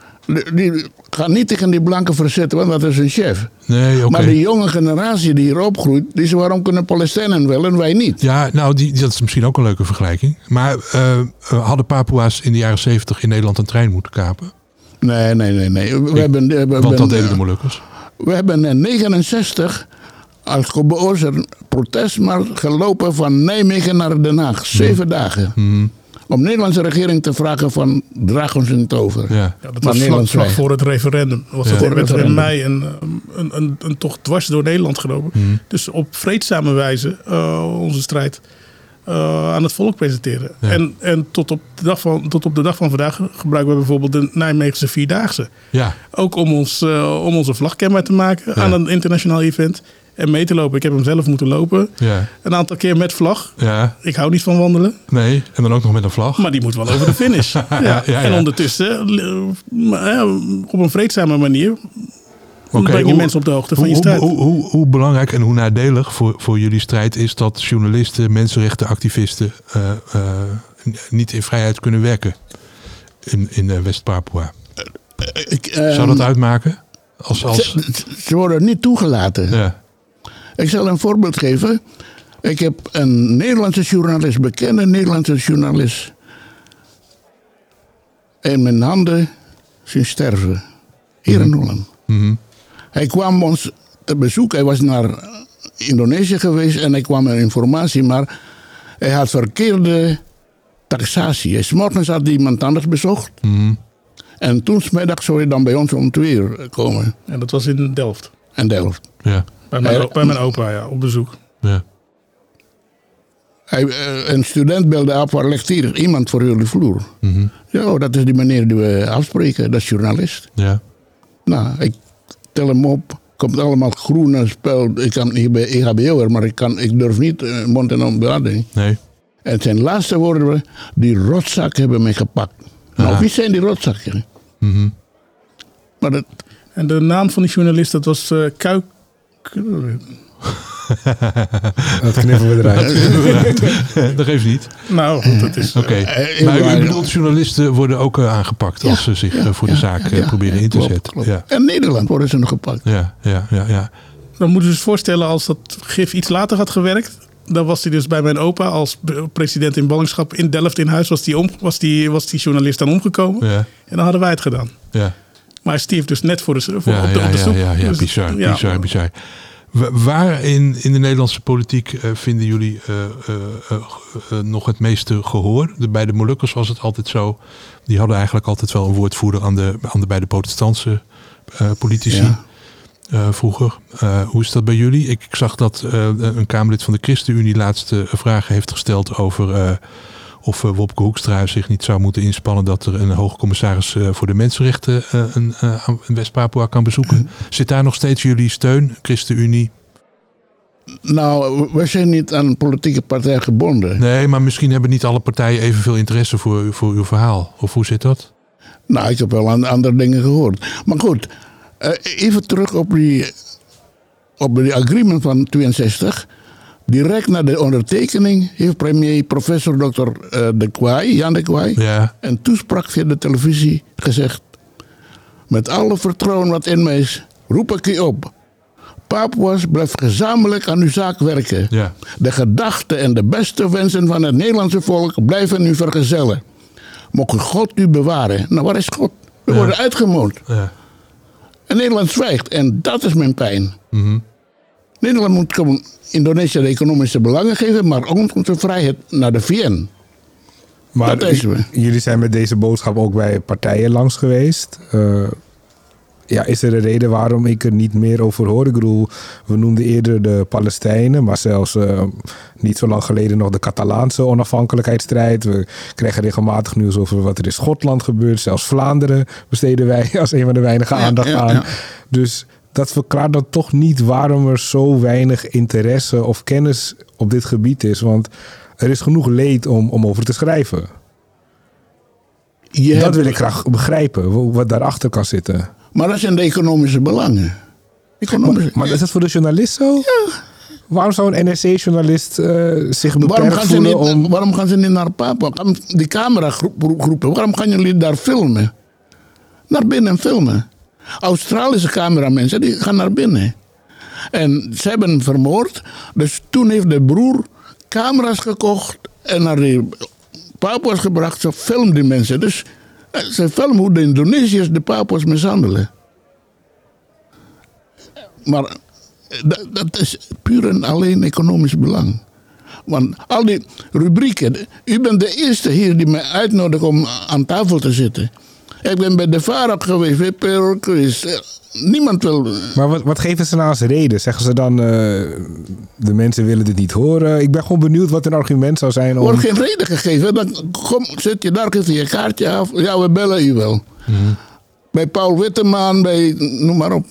Die, gaan niet tegen die blanken verzetten, want dat is een chef. Nee, oké. Maar de jonge generatie die hier opgroeit, die is waarom kunnen Palestijnen wel en wij niet? Ja, nou, die, dat is misschien ook een leuke vergelijking. Maar eh, eh, hadden Papua's in de jaren zeventig in Nederland een trein moeten kapen? Nee, nee, nee. nee. We, hebben, we, hebben, Want dat deden de Molukkers. we hebben in 69 als gebeoorzaakt protestmars gelopen van Nijmegen naar Den Haag. Zeven dagen. Om de Nederlandse regering te vragen van draag ons in het over. Ja. Ja, dat was vlak, Nederland vlak vrij. voor het referendum. Was Ja. werd er in mei een, een, een, een tocht dwars door Nederland gelopen. Dus op vreedzame wijze eh, onze strijd eh, aan het volk presenteren. Ja. En, en tot, op de dag van, tot op de dag van vandaag gebruiken we bijvoorbeeld de Nijmeegse Vierdaagse. Ja, Ook om, ons, eh, om onze vlag kenbaar te maken aan een internationaal event. En mee te lopen. Ik heb hem zelf moeten lopen. ja, Een aantal keer met vlag. ja. Ik hou niet van wandelen. Nee, en dan ook nog met een vlag. Maar die moet wel over de finish. ja. ja, ja. En ondertussen, eh, op een vreedzame manier, Oké, breng je hoe- mensen op de hoogte van hoe, je strijd. Hoe, hoe, hoe, hoe belangrijk en hoe nadelig voor, voor jullie strijd is dat journalisten, mensenrechtenactivisten eh, eh, niet in vrijheid kunnen werken in, in West-Papua? Ik, eh, Zou dat uitmaken? Als, als, ze, ze worden niet toegelaten. ja. Ik zal een voorbeeld geven. Ik heb een Nederlandse journalist, bekende Nederlandse journalist, in mijn handen zien sterven. Hier in Holland. Mhm. Hij kwam ons te bezoek. Hij was naar Indonesië geweest en hij kwam met informatie, maar hij had verkeerde taxatie. Hij 's morgens had hij iemand anders bezocht. Mhm. En toen 's middags zou hij dan bij ons om twee uur komen. En dat was in Delft. En Delft. Ja. Bij mijn, Eh, bij mijn opa, ja, op bezoek. Ja. Hij, eh, een student belde af, waar ligt hier iemand voor jullie vloer? Mhm. Ja, oh, dat is die meneer die we afspreken, dat is journalist. Ja. Nou, ik tel hem op, komt allemaal groene spel. Ik kan niet bij EHBO'er, maar ik, kan, ik durf niet uh, mond en mond beademing. Nee. En zijn laatste woorden waren, die rotzak hebben mij gepakt. Nou, Ah. wie zijn die rotzakken? Mhm. Maar dat, En de naam van die journalist, dat was eh Kuik... Dat knippen we eruit. dat geeft niet. Nou, goed, dat is... Oké. Eh, maar u bedoelt, journalisten worden ook eh, aangepakt als ze zich eh, voor de zaak eh, ja, proberen ja, in te klopt, zetten. klopt. Ja. In Nederland worden ze nog gepakt. Ja, ja, ja, ja. Dan moeten we dus voorstellen als dat gif iets later had gewerkt. dan was hij dus bij mijn opa als president in ballingschap in Delft in huis. Was die, om, was die, was die journalist dan omgekomen. Ja, En dan hadden wij het gedaan. ja. Maar stierf dus net voor de, voor, Ja, op de, ja, op de ja, stoep. ja, ja, Dus, bizar, ja. bizar, bizar. Wa- Waar in, in de Nederlandse politiek eh, vinden jullie eh, eh, nog het meeste gehoor? De, bij de Molukkers was het altijd zo. Die hadden eigenlijk altijd wel een woordvoerder aan de, aan de, bij de protestantse politici. Ja. vroeger. Hoe is dat bij jullie? Ik, ik zag dat een Kamerlid van de ChristenUnie laatste vragen heeft gesteld over of eh, Wopke Hoekstra zich niet zou moeten inspannen dat er een hoge commissaris eh, voor de mensenrechten eh, een, een West-Papua kan bezoeken. Zit daar nog steeds jullie steun, ChristenUnie? Nou, we zijn niet aan een politieke partij gebonden. Nee, maar misschien hebben niet alle partijen evenveel interesse voor, voor uw verhaal. Of hoe zit dat? Nou, ik heb wel aan andere dingen gehoord. Maar goed, even terug op die, op die agreement van 62. Direct na de ondertekening heeft premier professor Dr. eh, De Kwaai, Jan De Kwaai, Ja, een toespraak via de televisie gezegd. Met alle vertrouwen wat in mij is, roep ik u op. Papua's blijf gezamenlijk aan uw zaak werken. ja, De gedachten en de beste wensen van het Nederlandse volk blijven u vergezellen. Mogen God u bewaren. Nou, waar is God? We Ja. worden uitgemoord. ja. En Nederland zwijgt. En dat is mijn pijn. Mhm. Nederland moet Indonesië de economische belangen geven, maar ook onze vrijheid naar de VN. Maar Dat is jullie zijn met deze boodschap ook bij partijen langs geweest. Eh, ja, is er een reden waarom ik er niet meer over hoor? Ik bedoel, we noemden eerder de Palestijnen, maar zelfs eh, niet zo lang geleden nog de Catalaanse onafhankelijkheidsstrijd. We krijgen regelmatig nieuws over wat er in Schotland gebeurt. Zelfs Vlaanderen besteden wij als een van de weinige aandacht ja, aan. ja. Dus dat verklaart dan toch niet waarom er zo weinig interesse of kennis op dit gebied is. Want er is genoeg leed om, om over te schrijven. Je Dat hebt- wil ik graag begrijpen, wa- wat daarachter kan zitten. Maar dat zijn de economische belangen. Economische, Maar is dat voor de journalist zo? Waarom zou een NRC-journalist eh, zich waarom, gaan ze niet, voelen om... waarom gaan ze niet naar? Gaan Die cameragroepen, waarom gaan jullie daar filmen? Naar binnen filmen. Australische cameramensen die gaan naar binnen. En ze hebben vermoord. Dus toen heeft de broer camera's gekocht en naar de Papua's gebracht. Ze filmen die mensen. Dus eh, ze filmen hoe de Indonesiërs de Papua's mishandelen. Maar eh, dat, dat is puur en alleen economisch belang. Want al die rubrieken. U bent de eerste hier die mij uitnodigt om aan tafel te zitten. Ik ben bij de VARA geweest, bij. Eh, Niemand wil. Maar wat, wat geven ze nou als reden? Zeggen ze dan, eh, de mensen willen dit niet horen? Ik ben gewoon benieuwd wat een argument zou zijn Er om... wordt geen reden gegeven. Dan kom, zit je daar, geef je je kaartje af. Ja, we bellen u wel. Bij Paul Witteman, bij noem maar op.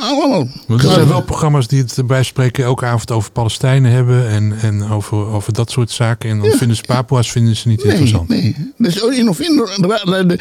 Allemaal. Er zijn wel programma's die het bij spreken elke avond over Palestijnen hebben en, en over, over dat soort zaken. En dan vinden ze Papua's vinden ze niet Nee, interessant. nee. Dus een of, andere-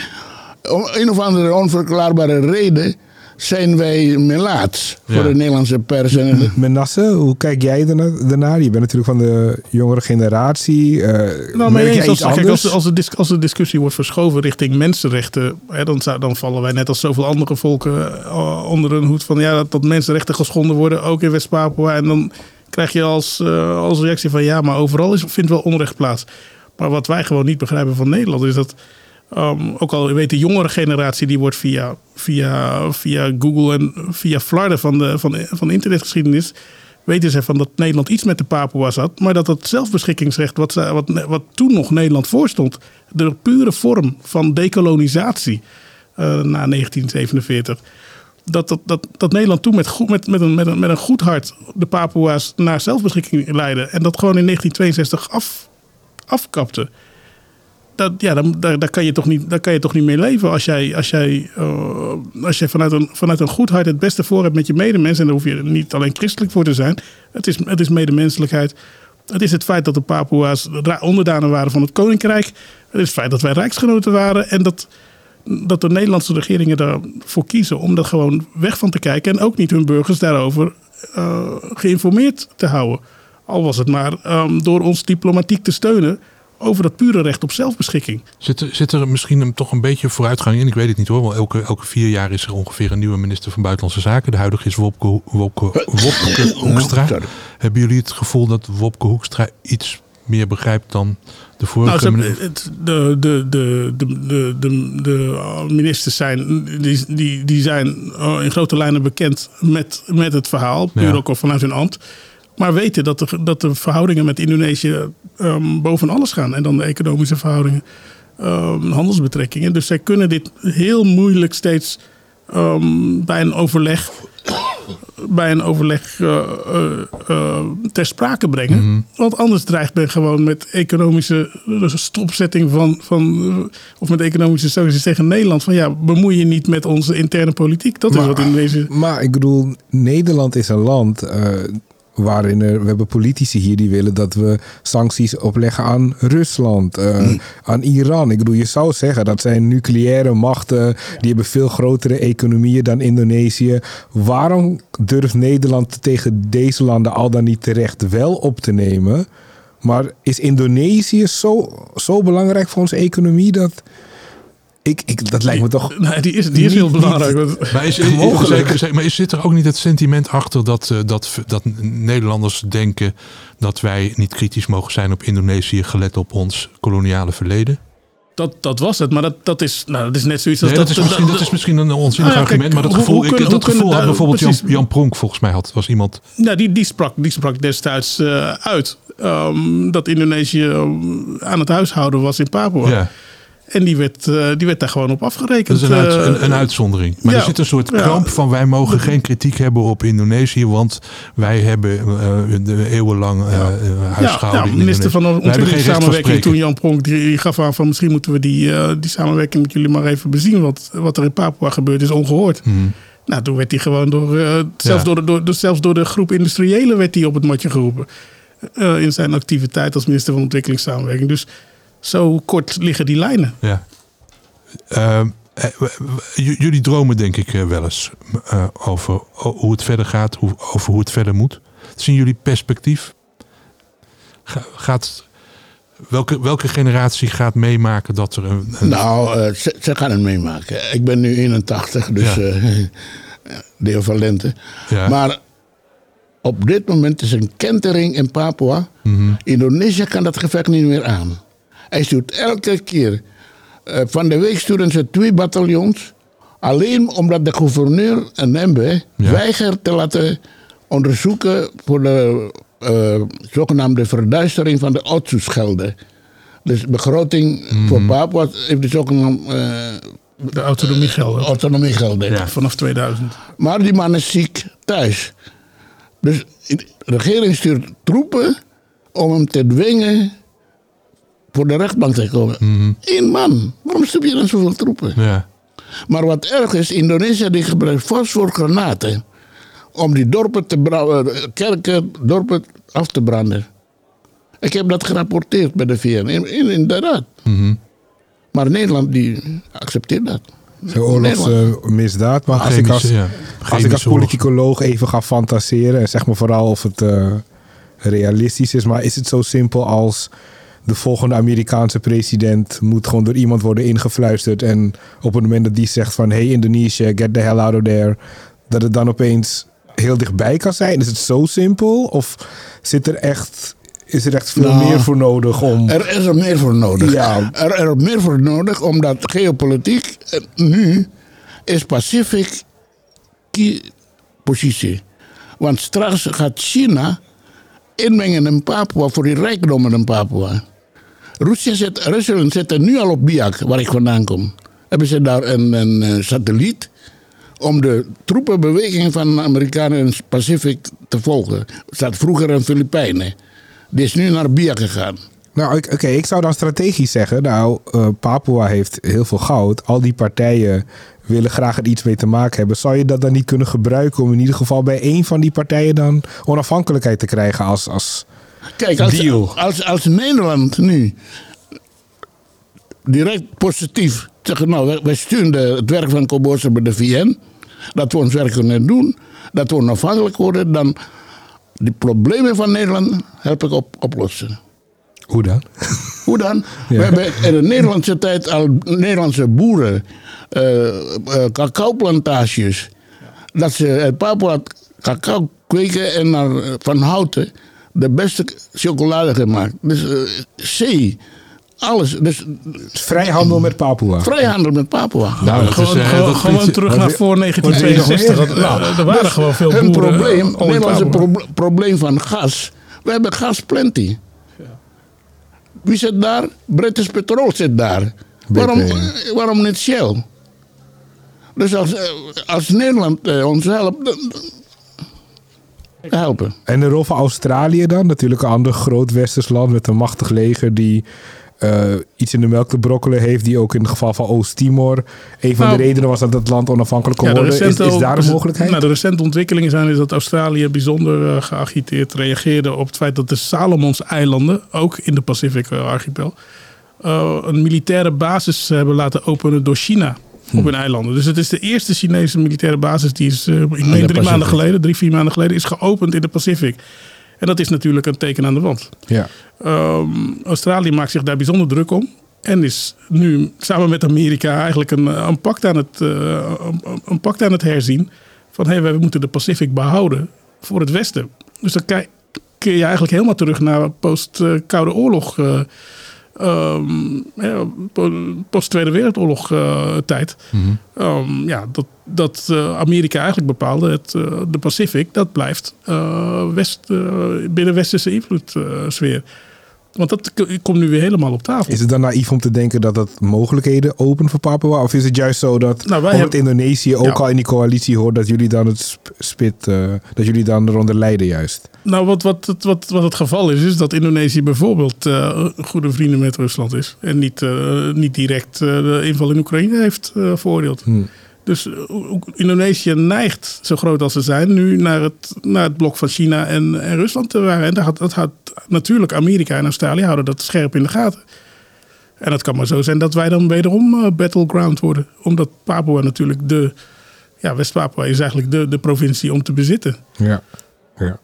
om een of andere onverklaarbare reden zijn wij melaats voor Ja. de Nederlandse pers. En, Menasse, hoe kijk jij daarnaar? Je bent natuurlijk van de jongere generatie. Nou, maar merk eens, jij als, kijk, als, als, de dis- als de discussie wordt verschoven richting mensenrechten, hè, dan, zou, dan vallen wij net als zoveel andere volken eh, onder een hoed van ja, dat, dat mensenrechten geschonden worden, ook in West-Papua. En dan krijg je als, eh, als reactie van ja, maar overal is, vindt wel onrecht plaats. Maar wat wij gewoon niet begrijpen van Nederland is dat, ehm, ook al weet de jongere generatie, die wordt via, via, via Google en via Flarden van de, van, van de internetgeschiedenis weten ze van dat Nederland iets met de Papua's had. Maar dat dat zelfbeschikkingsrecht, wat, wat, wat toen nog Nederland voorstond, de pure vorm van dekolonisatie eh, na 1947. Dat, dat, dat, dat Nederland toen met, goed, met, met, een, met, een, met een goed hart de Papua's naar zelfbeschikking leidde. En dat gewoon in 1962 af, afkapte. Dat, ja, dan, daar, daar, kan je toch niet, daar kan je toch niet mee leven als jij, als jij, eh, als jij vanuit, een, vanuit een goed hart het beste voor hebt met je medemens. En daar hoef je niet alleen christelijk voor te zijn. Het is, het is medemenselijkheid. Het is het feit dat de Papua's onderdanen waren van het koninkrijk. Het is het feit dat wij rijksgenoten waren. En dat, dat de Nederlandse regeringen daarvoor kiezen om dat gewoon weg van te kijken. En ook niet hun burgers daarover eh, geïnformeerd te houden. Al was het maar ehm, door ons diplomatiek te steunen over dat pure recht op zelfbeschikking. Zit er, zit er misschien een, toch een beetje vooruitgang in? Ik weet het niet hoor. Want elke, elke vier jaar is er ongeveer een nieuwe minister van Buitenlandse Zaken. De huidige is Wopke, Wopke, Wopke Hoekstra. Hebben jullie het gevoel dat Wopke Hoekstra iets meer begrijpt dan de vorige Nou, ze hebben- minister? het, de, de, de, de, de, de, de ministers zijn, die, die, die zijn uh, in grote lijnen bekend met, met het verhaal, puur Ja. ook al vanuit hun ambt. Maar weten dat de, dat de verhoudingen met Indonesië um, boven alles gaan. En dan de economische verhoudingen, um, handelsbetrekkingen. Dus zij kunnen dit heel moeilijk steeds um, bij een overleg bij een overleg uh, uh, uh, ter sprake brengen. Mhm. Want anders dreigt men gewoon met economische stopzetting van, van of met economische sancties tegen Nederland. Van ja, bemoei je niet met onze interne politiek. Dat Maar- is wat in deze. Maar ik bedoel, Nederland is een land eh, waarin er, we hebben politici hier die willen dat we sancties opleggen aan Rusland, eh, aan Iran. Ik bedoel, je zou zeggen dat zijn nucleaire machten, die hebben veel grotere economieën dan Indonesië. Waarom durft Nederland tegen deze landen al dan niet terecht wel op te nemen? Maar is Indonesië zo, zo belangrijk voor onze economie dat... Ik, ik, dat lijkt me toch Nee, die is, die is heel Niet- belangrijk. want- Maar is, is- Mogelijk. zeker- zeker- maar is zit er ook niet het sentiment achter dat, eh, dat, dat Nederlanders denken dat wij niet kritisch mogen zijn op Indonesië, gelet op ons koloniale verleden? Dat, dat was het, maar dat, dat, is, nou, dat is net zoiets als Nee, dat, is misschien, dat is misschien een onzinnig Nou ja, kijk, argument, maar dat hoe- gevoel, hoe kunnen- dat gevoel had kunnen- bijvoorbeeld Jan, precies. Jan Pronk volgens mij had. Was iemand, Nou, die, die, sprak, die sprak destijds eh, uit ehm, dat Indonesië ehm, aan het huishouden was in Papua. ja, En die werd, eh, die werd daar gewoon op dat afgerekend. is een, uit- Eh, een, een uitzondering. Maar ja, er zit een soort ja. kramp van wij mogen geen kritiek hebben op Indonesië, want wij hebben de eeuwenlang ja, huisgehouden ja, in minister van ontwikkelingssamenwerking toen Jan Pronk die, die gaf aan van misschien moeten we die, die samenwerking met jullie maar even bezien. Want wat er in Papua gebeurt is ongehoord. Hmm. Nou, toen werd hij gewoon door, eh, zelfs, door, de, door, door- zelfs door de groep industriëlen werd hij op het matje geroepen. In zijn activiteit als minister van ontwikkelingssamenwerking. Dus zo kort liggen die lijnen. Ja. Ehm, eh, jullie dromen denk ik eh, wel eens eh, over hoe het verder gaat, hoe, over hoe het verder moet. Zien jullie perspectief? Ga- gaat, welke, welke generatie gaat meemaken dat er een... een- Nou, eh, ze, ze gaan het meemaken. Ik ben nu 81, dus Ja. eh deel van lente. Ja. Maar op dit moment is een kentering in Papua. Mhm. Indonesië kan dat gevecht niet meer aan. Hij stuurt elke keer. eh, van de week sturen ze twee bataljons. Alleen omdat de gouverneur en Nembe Ja. weigert te laten onderzoeken voor de eh, zogenaamde verduistering van de Otsu-schelden. Dus begroting Mhm. voor Papua heeft de zogenaamde eh, De autonomiegelden. autonomiegelden. Ja. Vanaf 2000. Maar die man is ziek thuis. Dus de regering stuurt troepen om hem te dwingen voor de rechtbank te komen. Eén man. Waarom stuur je dan zoveel troepen? ja. Maar wat erg is, Indonesië die gebruikt fosforgranaten om die dorpen te branden, kerken, dorpen af te branden. Ik heb dat gerapporteerd bij de VN, in, in, inderdaad. Maar Nederland die accepteert dat. Zo'n oorlogsmisdaad. maar als ik als, Chemische, ja. als ik als politicoloog even ga fantaseren... en zeg maar vooral of het eh, realistisch is... maar is het zo simpel als... de volgende Amerikaanse president moet gewoon door iemand worden ingefluisterd... en op het moment dat die zegt van... hey Indonesië, get the hell out of there... dat het dan opeens heel dichtbij kan zijn? Is het zo simpel? Of zit er echt, is er echt veel Nou, meer voor nodig om... Er is er meer voor nodig. Ja. Er er is meer voor nodig, omdat geopolitiek eh, nu is Pacific key positie. Want straks gaat China inmengen in Papua voor die rijkdommen in Papua. Rusland zit, er nu al op Biak, waar ik vandaan kom. Hebben ze daar een, een, eh, satelliet om de troepenbeweging van de Amerikanen in het Pacific te volgen. Het staat vroeger in Filipijnen. Die is nu naar Biak gegaan. Nou, oké, ik zou dan strategisch zeggen. Nou, eh, Papua heeft heel veel goud. Al die partijen willen graag er iets mee te maken hebben. Zou je dat dan niet kunnen gebruiken om in ieder geval bij één van die partijen dan onafhankelijkheid te krijgen als. als Kijk, als, Deal. als, als Nederland nu direct positief zegt, nou, wij- sturen de, het werk van Koboze bij de VN, dat we ons werk kunnen doen, dat we onafhankelijk worden, dan die problemen van Nederland help ik op, oplossen. Hoe dan? Hoe dan? Ja. We hebben in de Nederlandse tijd al Nederlandse boeren, eh, eh, cacaoplantages, dat ze uit Papua cacao kweken en naar, eh, van houten de beste chocolade gemaakt. Dus C, alles. Dus Vrijhandel met Papua. vrijhandel met Papua. Nou, gewoon is, eh, gewoon- dat gewoon klinkt- terug naar voor 1962. wat weer nog Dat, meer? eh, er waren gewoon veel Een boeren. probleem, al in Nederlandse probleem van gas. We hebben gas plenty. Wie zit daar? British Petrol zit daar. Waarom, eh, waarom niet Shell? Dus als, eh, als Nederland eh, ons helpt, helpen. En de rol van Australië dan? Natuurlijk een ander groot westers land met een machtig leger die eh, iets in de melk te brokkelen heeft. Die ook in het geval van Oost-Timor. Een van Nou, de redenen was dat het land onafhankelijk kon Ja, worden. Is, recente, is daar een mogelijkheid? Nou, de recente ontwikkelingen zijn is dat Australië bijzonder eh, geagiteerd reageerde op het feit dat de Salomons-eilanden, ook in de Pacific eh, archipel, een militaire basis hebben laten openen door China Hm. op hun eilanden. Dus het is de eerste Chinese militaire basis die is, ik meen drie Pacific. maanden geleden, drie, vier maanden geleden, is geopend in de Pacific. En dat is natuurlijk een teken aan de wand. ja. Ehm, Australië maakt zich daar bijzonder druk om. En is nu samen met Amerika eigenlijk een, eh, een, pact, aan het, eh, een, een pact aan het herzien. Van hey, we moeten de Pacific behouden voor het Westen. Dus dan kijk- keer je eigenlijk helemaal terug naar post-Koude Oorlog. eh, ehm, ja, po- Post-Tweede Wereldoorlog tijd. Ehm, ja, dat, dat eh, Amerika eigenlijk bepaalde, het, eh, de Pacific, dat blijft eh, West, binnen westerse invloedssfeer. Want dat komt nu weer helemaal op tafel. Is het dan naïef om te denken dat dat mogelijkheden opent voor Papua? Of is het juist zo dat Nou, wij omdat hebben- Indonesië ook Ja. al in die coalitie hoort dat jullie dan het sp- spit, dat jullie dan eronder lijden juist? Nou, wat, wat, het- wat, wat het geval is, is dat Indonesië bijvoorbeeld eh, goede vrienden met Rusland is. En niet, niet direct de inval in Oekraïne heeft veroordeeld. Dus eh, Indonesië neigt, zo groot als ze zijn, nu naar het, naar het blok van China en, en Rusland te waren. En dat, had- dat had natuurlijk Amerika en Australië houden dat scherp in de gaten. En het kan maar zo zijn dat wij dan wederom eh, battleground worden. Omdat Papua natuurlijk de... Ja, West-Papua is eigenlijk de, de provincie om te bezitten. Ja. ja.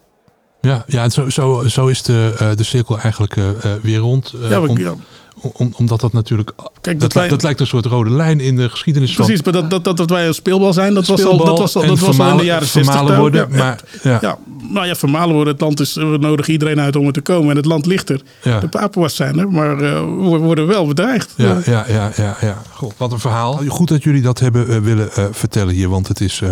Ja, ja en zo, zo, zo is de, eh, de cirkel eigenlijk weer rond. Ja, we- om- ja. Om- omdat dat natuurlijk. Kijk, dat, dat wij- lijkt, dat lijkt een soort rode lijn in de geschiedenis van. Precies, maar dat, dat, dat, dat wij een speelbal zijn, dat was al, dat was al, dat was al in de jaren 60. vermalen daar. worden. Ja, maar ja, ja, nou ja, vermalen worden. Het land is, we nodigen iedereen uit om er te komen. En het land ligt er. Ja. De Papua's zijn er, maar eh, we worden wel bedreigd. Ja, ja, ja, ja, ja. God, wat een verhaal. Goed dat jullie dat hebben eh, willen eh, vertellen hier, want het is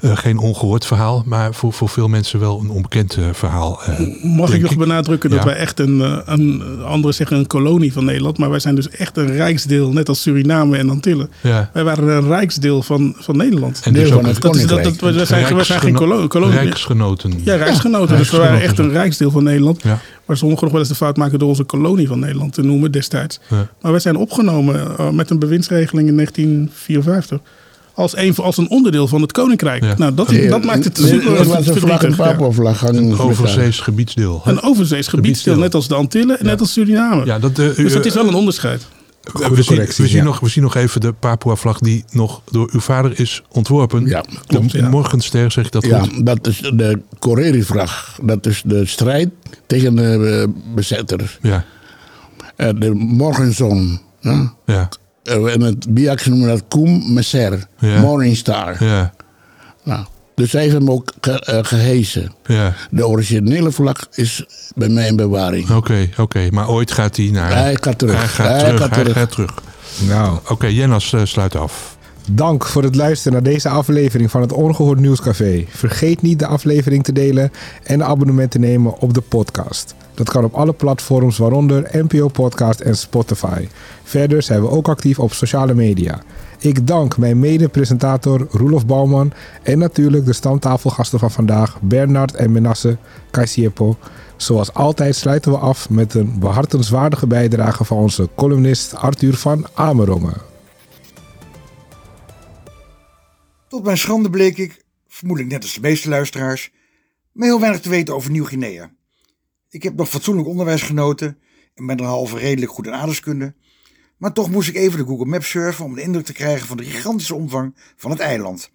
eh, geen ongehoord verhaal, maar voor, voor veel mensen wel een onbekend eh, verhaal. eh, Mag ik nog benadrukken dat Ja. wij echt een, een, anderen zeggen een kolonie van Nederland. Maar wij zijn dus echt een rijksdeel, net als Suriname en Antillen. Ja. Wij waren een rijksdeel van, van Nederland. En dus van ook het dat is, dat, wij zijn, wij zijn geen kolo- kolonie. Rijksgenoten. Ja, rijksgenoten. dus we waren echt een rijksdeel van Nederland. Ja. Waar sommigen nog wel eens de fout maken door onze kolonie van Nederland te noemen destijds. Ja. Maar wij zijn opgenomen met een bewindsregeling in 1954. Als een, als een onderdeel van het koninkrijk. Ja. Nou, dat, dat maakt het de super Nederlandse vlag en verdrietig. Ja. Papua-vlag hangen Een met overzees gebiedsdeel. hè? Een overzees gebiedsdeel, net als de Antillen en net als Suriname. Ja, dat, eh, dus dat is wel een onderscheid. We zien, correctie, we, zien ja. nog, we zien nog even de Papua-vlag die nog door uw vader is ontworpen. Ja, klopt, De ja. Morgenster, zeg ik dat Ja, goed? dat is de Coreri-vlag. Dat is de strijd tegen de eh, bezetters. Ja, Eh, de morgenzon. Ja? ja, Eh, En het Biaks noemen dat Koem Messer. Ja. Morning Star. ja, Nou, dus hij heeft hem ook ge- eh, gehesen. ja. De originele vlag is bij mij in bewaring. Oké, oké. Maar ooit gaat hij naar... Hij gaat terug. Hij gaat Hij terug. gaat hij terug. gaat terug. Nou, Oké, Jennas eh, sluit af. Dank voor het luisteren naar deze aflevering van het Ongehoord Nieuwscafé. Vergeet niet de aflevering te delen en een abonnement te nemen op de podcast. Dat kan op alle platforms, waaronder NPO Podcast en Spotify. Verder zijn we ook actief op sociale media. Ik dank mijn mede-presentator Roelof Bouwman en natuurlijk de stamtafelgasten van vandaag Bernard en Menasse Kaisiepo. Zoals altijd sluiten we af met een behartenswaardige bijdrage van onze columnist Arthur van Amerongen. Tot mijn schande bleek ik, vermoedelijk net als de meeste luisteraars, maar heel weinig te weten over Nieuw-Guinea. Ik heb nog fatsoenlijk onderwijs genoten en ben halve redelijk goed in aardeskunde, maar toch moest ik even de Google Maps surfen om de indruk te krijgen van de gigantische omvang van het eiland.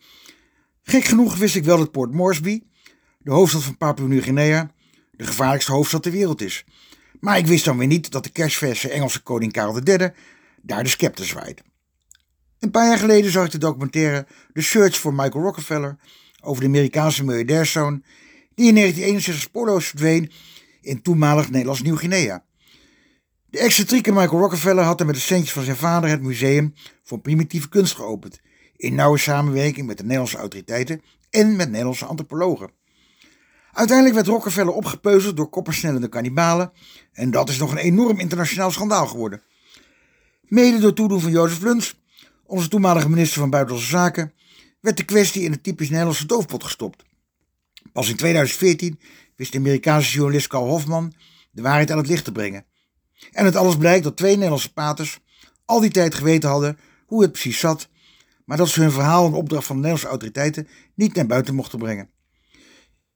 Gek genoeg wist ik wel dat Port Moresby, de hoofdstad van Papua Nieuw-Guinea, de gevaarlijkste hoofdstad ter wereld is. Maar ik wist dan weer niet dat de kerstverse Engelse koning Karel III daar de scepter zwaait. Een paar jaar geleden zag ik de documentaire The Search for Michael Rockefeller over de Amerikaanse miljardairszoon die in 1961 spoorloos verdween in toenmalig Nederlands Nieuw-Guinea. De excentrieke Michael Rockefeller had er met de centjes van zijn vader het museum voor primitieve kunst geopend, in nauwe samenwerking met de Nederlandse autoriteiten en met Nederlandse antropologen. Uiteindelijk werd Rockefeller opgepeuzeld door koppersnellende kannibalen en dat is nog een enorm internationaal schandaal geworden. Mede door toedoen van Jozef Luns, onze toenmalige minister van Buitenlandse Zaken, werd de kwestie in het typisch Nederlandse doofpot gestopt. Pas in 2014 wist de Amerikaanse journalist Carl Hofman de waarheid aan het licht te brengen. En het alles blijkt dat twee Nederlandse paters al die tijd geweten hadden hoe het precies zat, maar dat ze hun verhaal en opdracht van de Nederlandse autoriteiten niet naar buiten mochten brengen.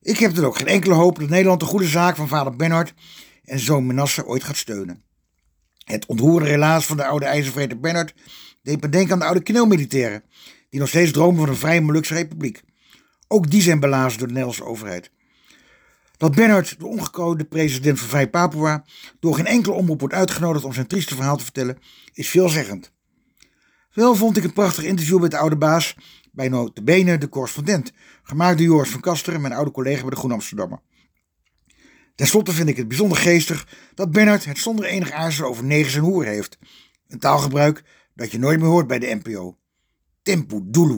Ik heb dan ook geen enkele hoop dat Nederland de goede zaak van vader Bernhard en zoon Menasse ooit gaat steunen. Het ontroerende relaas van de oude ijzervreter Bernhard deed me denken aan de oude knelmilitairen, die nog steeds dromen van een vrije Molukse republiek. Ook die zijn belazerd door de Nederlandse overheid. Dat Bernhard, de ongekroonde president van Vrij Papua, door geen enkele omroep wordt uitgenodigd om zijn trieste verhaal te vertellen, is veelzeggend. Wel vond ik een prachtig interview met de oude baas bij notabene de correspondent, gemaakt door Joris van Kasteren, mijn oude collega bij de Groen Amsterdammer. Ten slotte vind ik het bijzonder geestig dat Bernhard het zonder enig aarzelen over negens en hoer heeft. Een taalgebruik dat je nooit meer hoort bij de NPO. Tempo Dulu.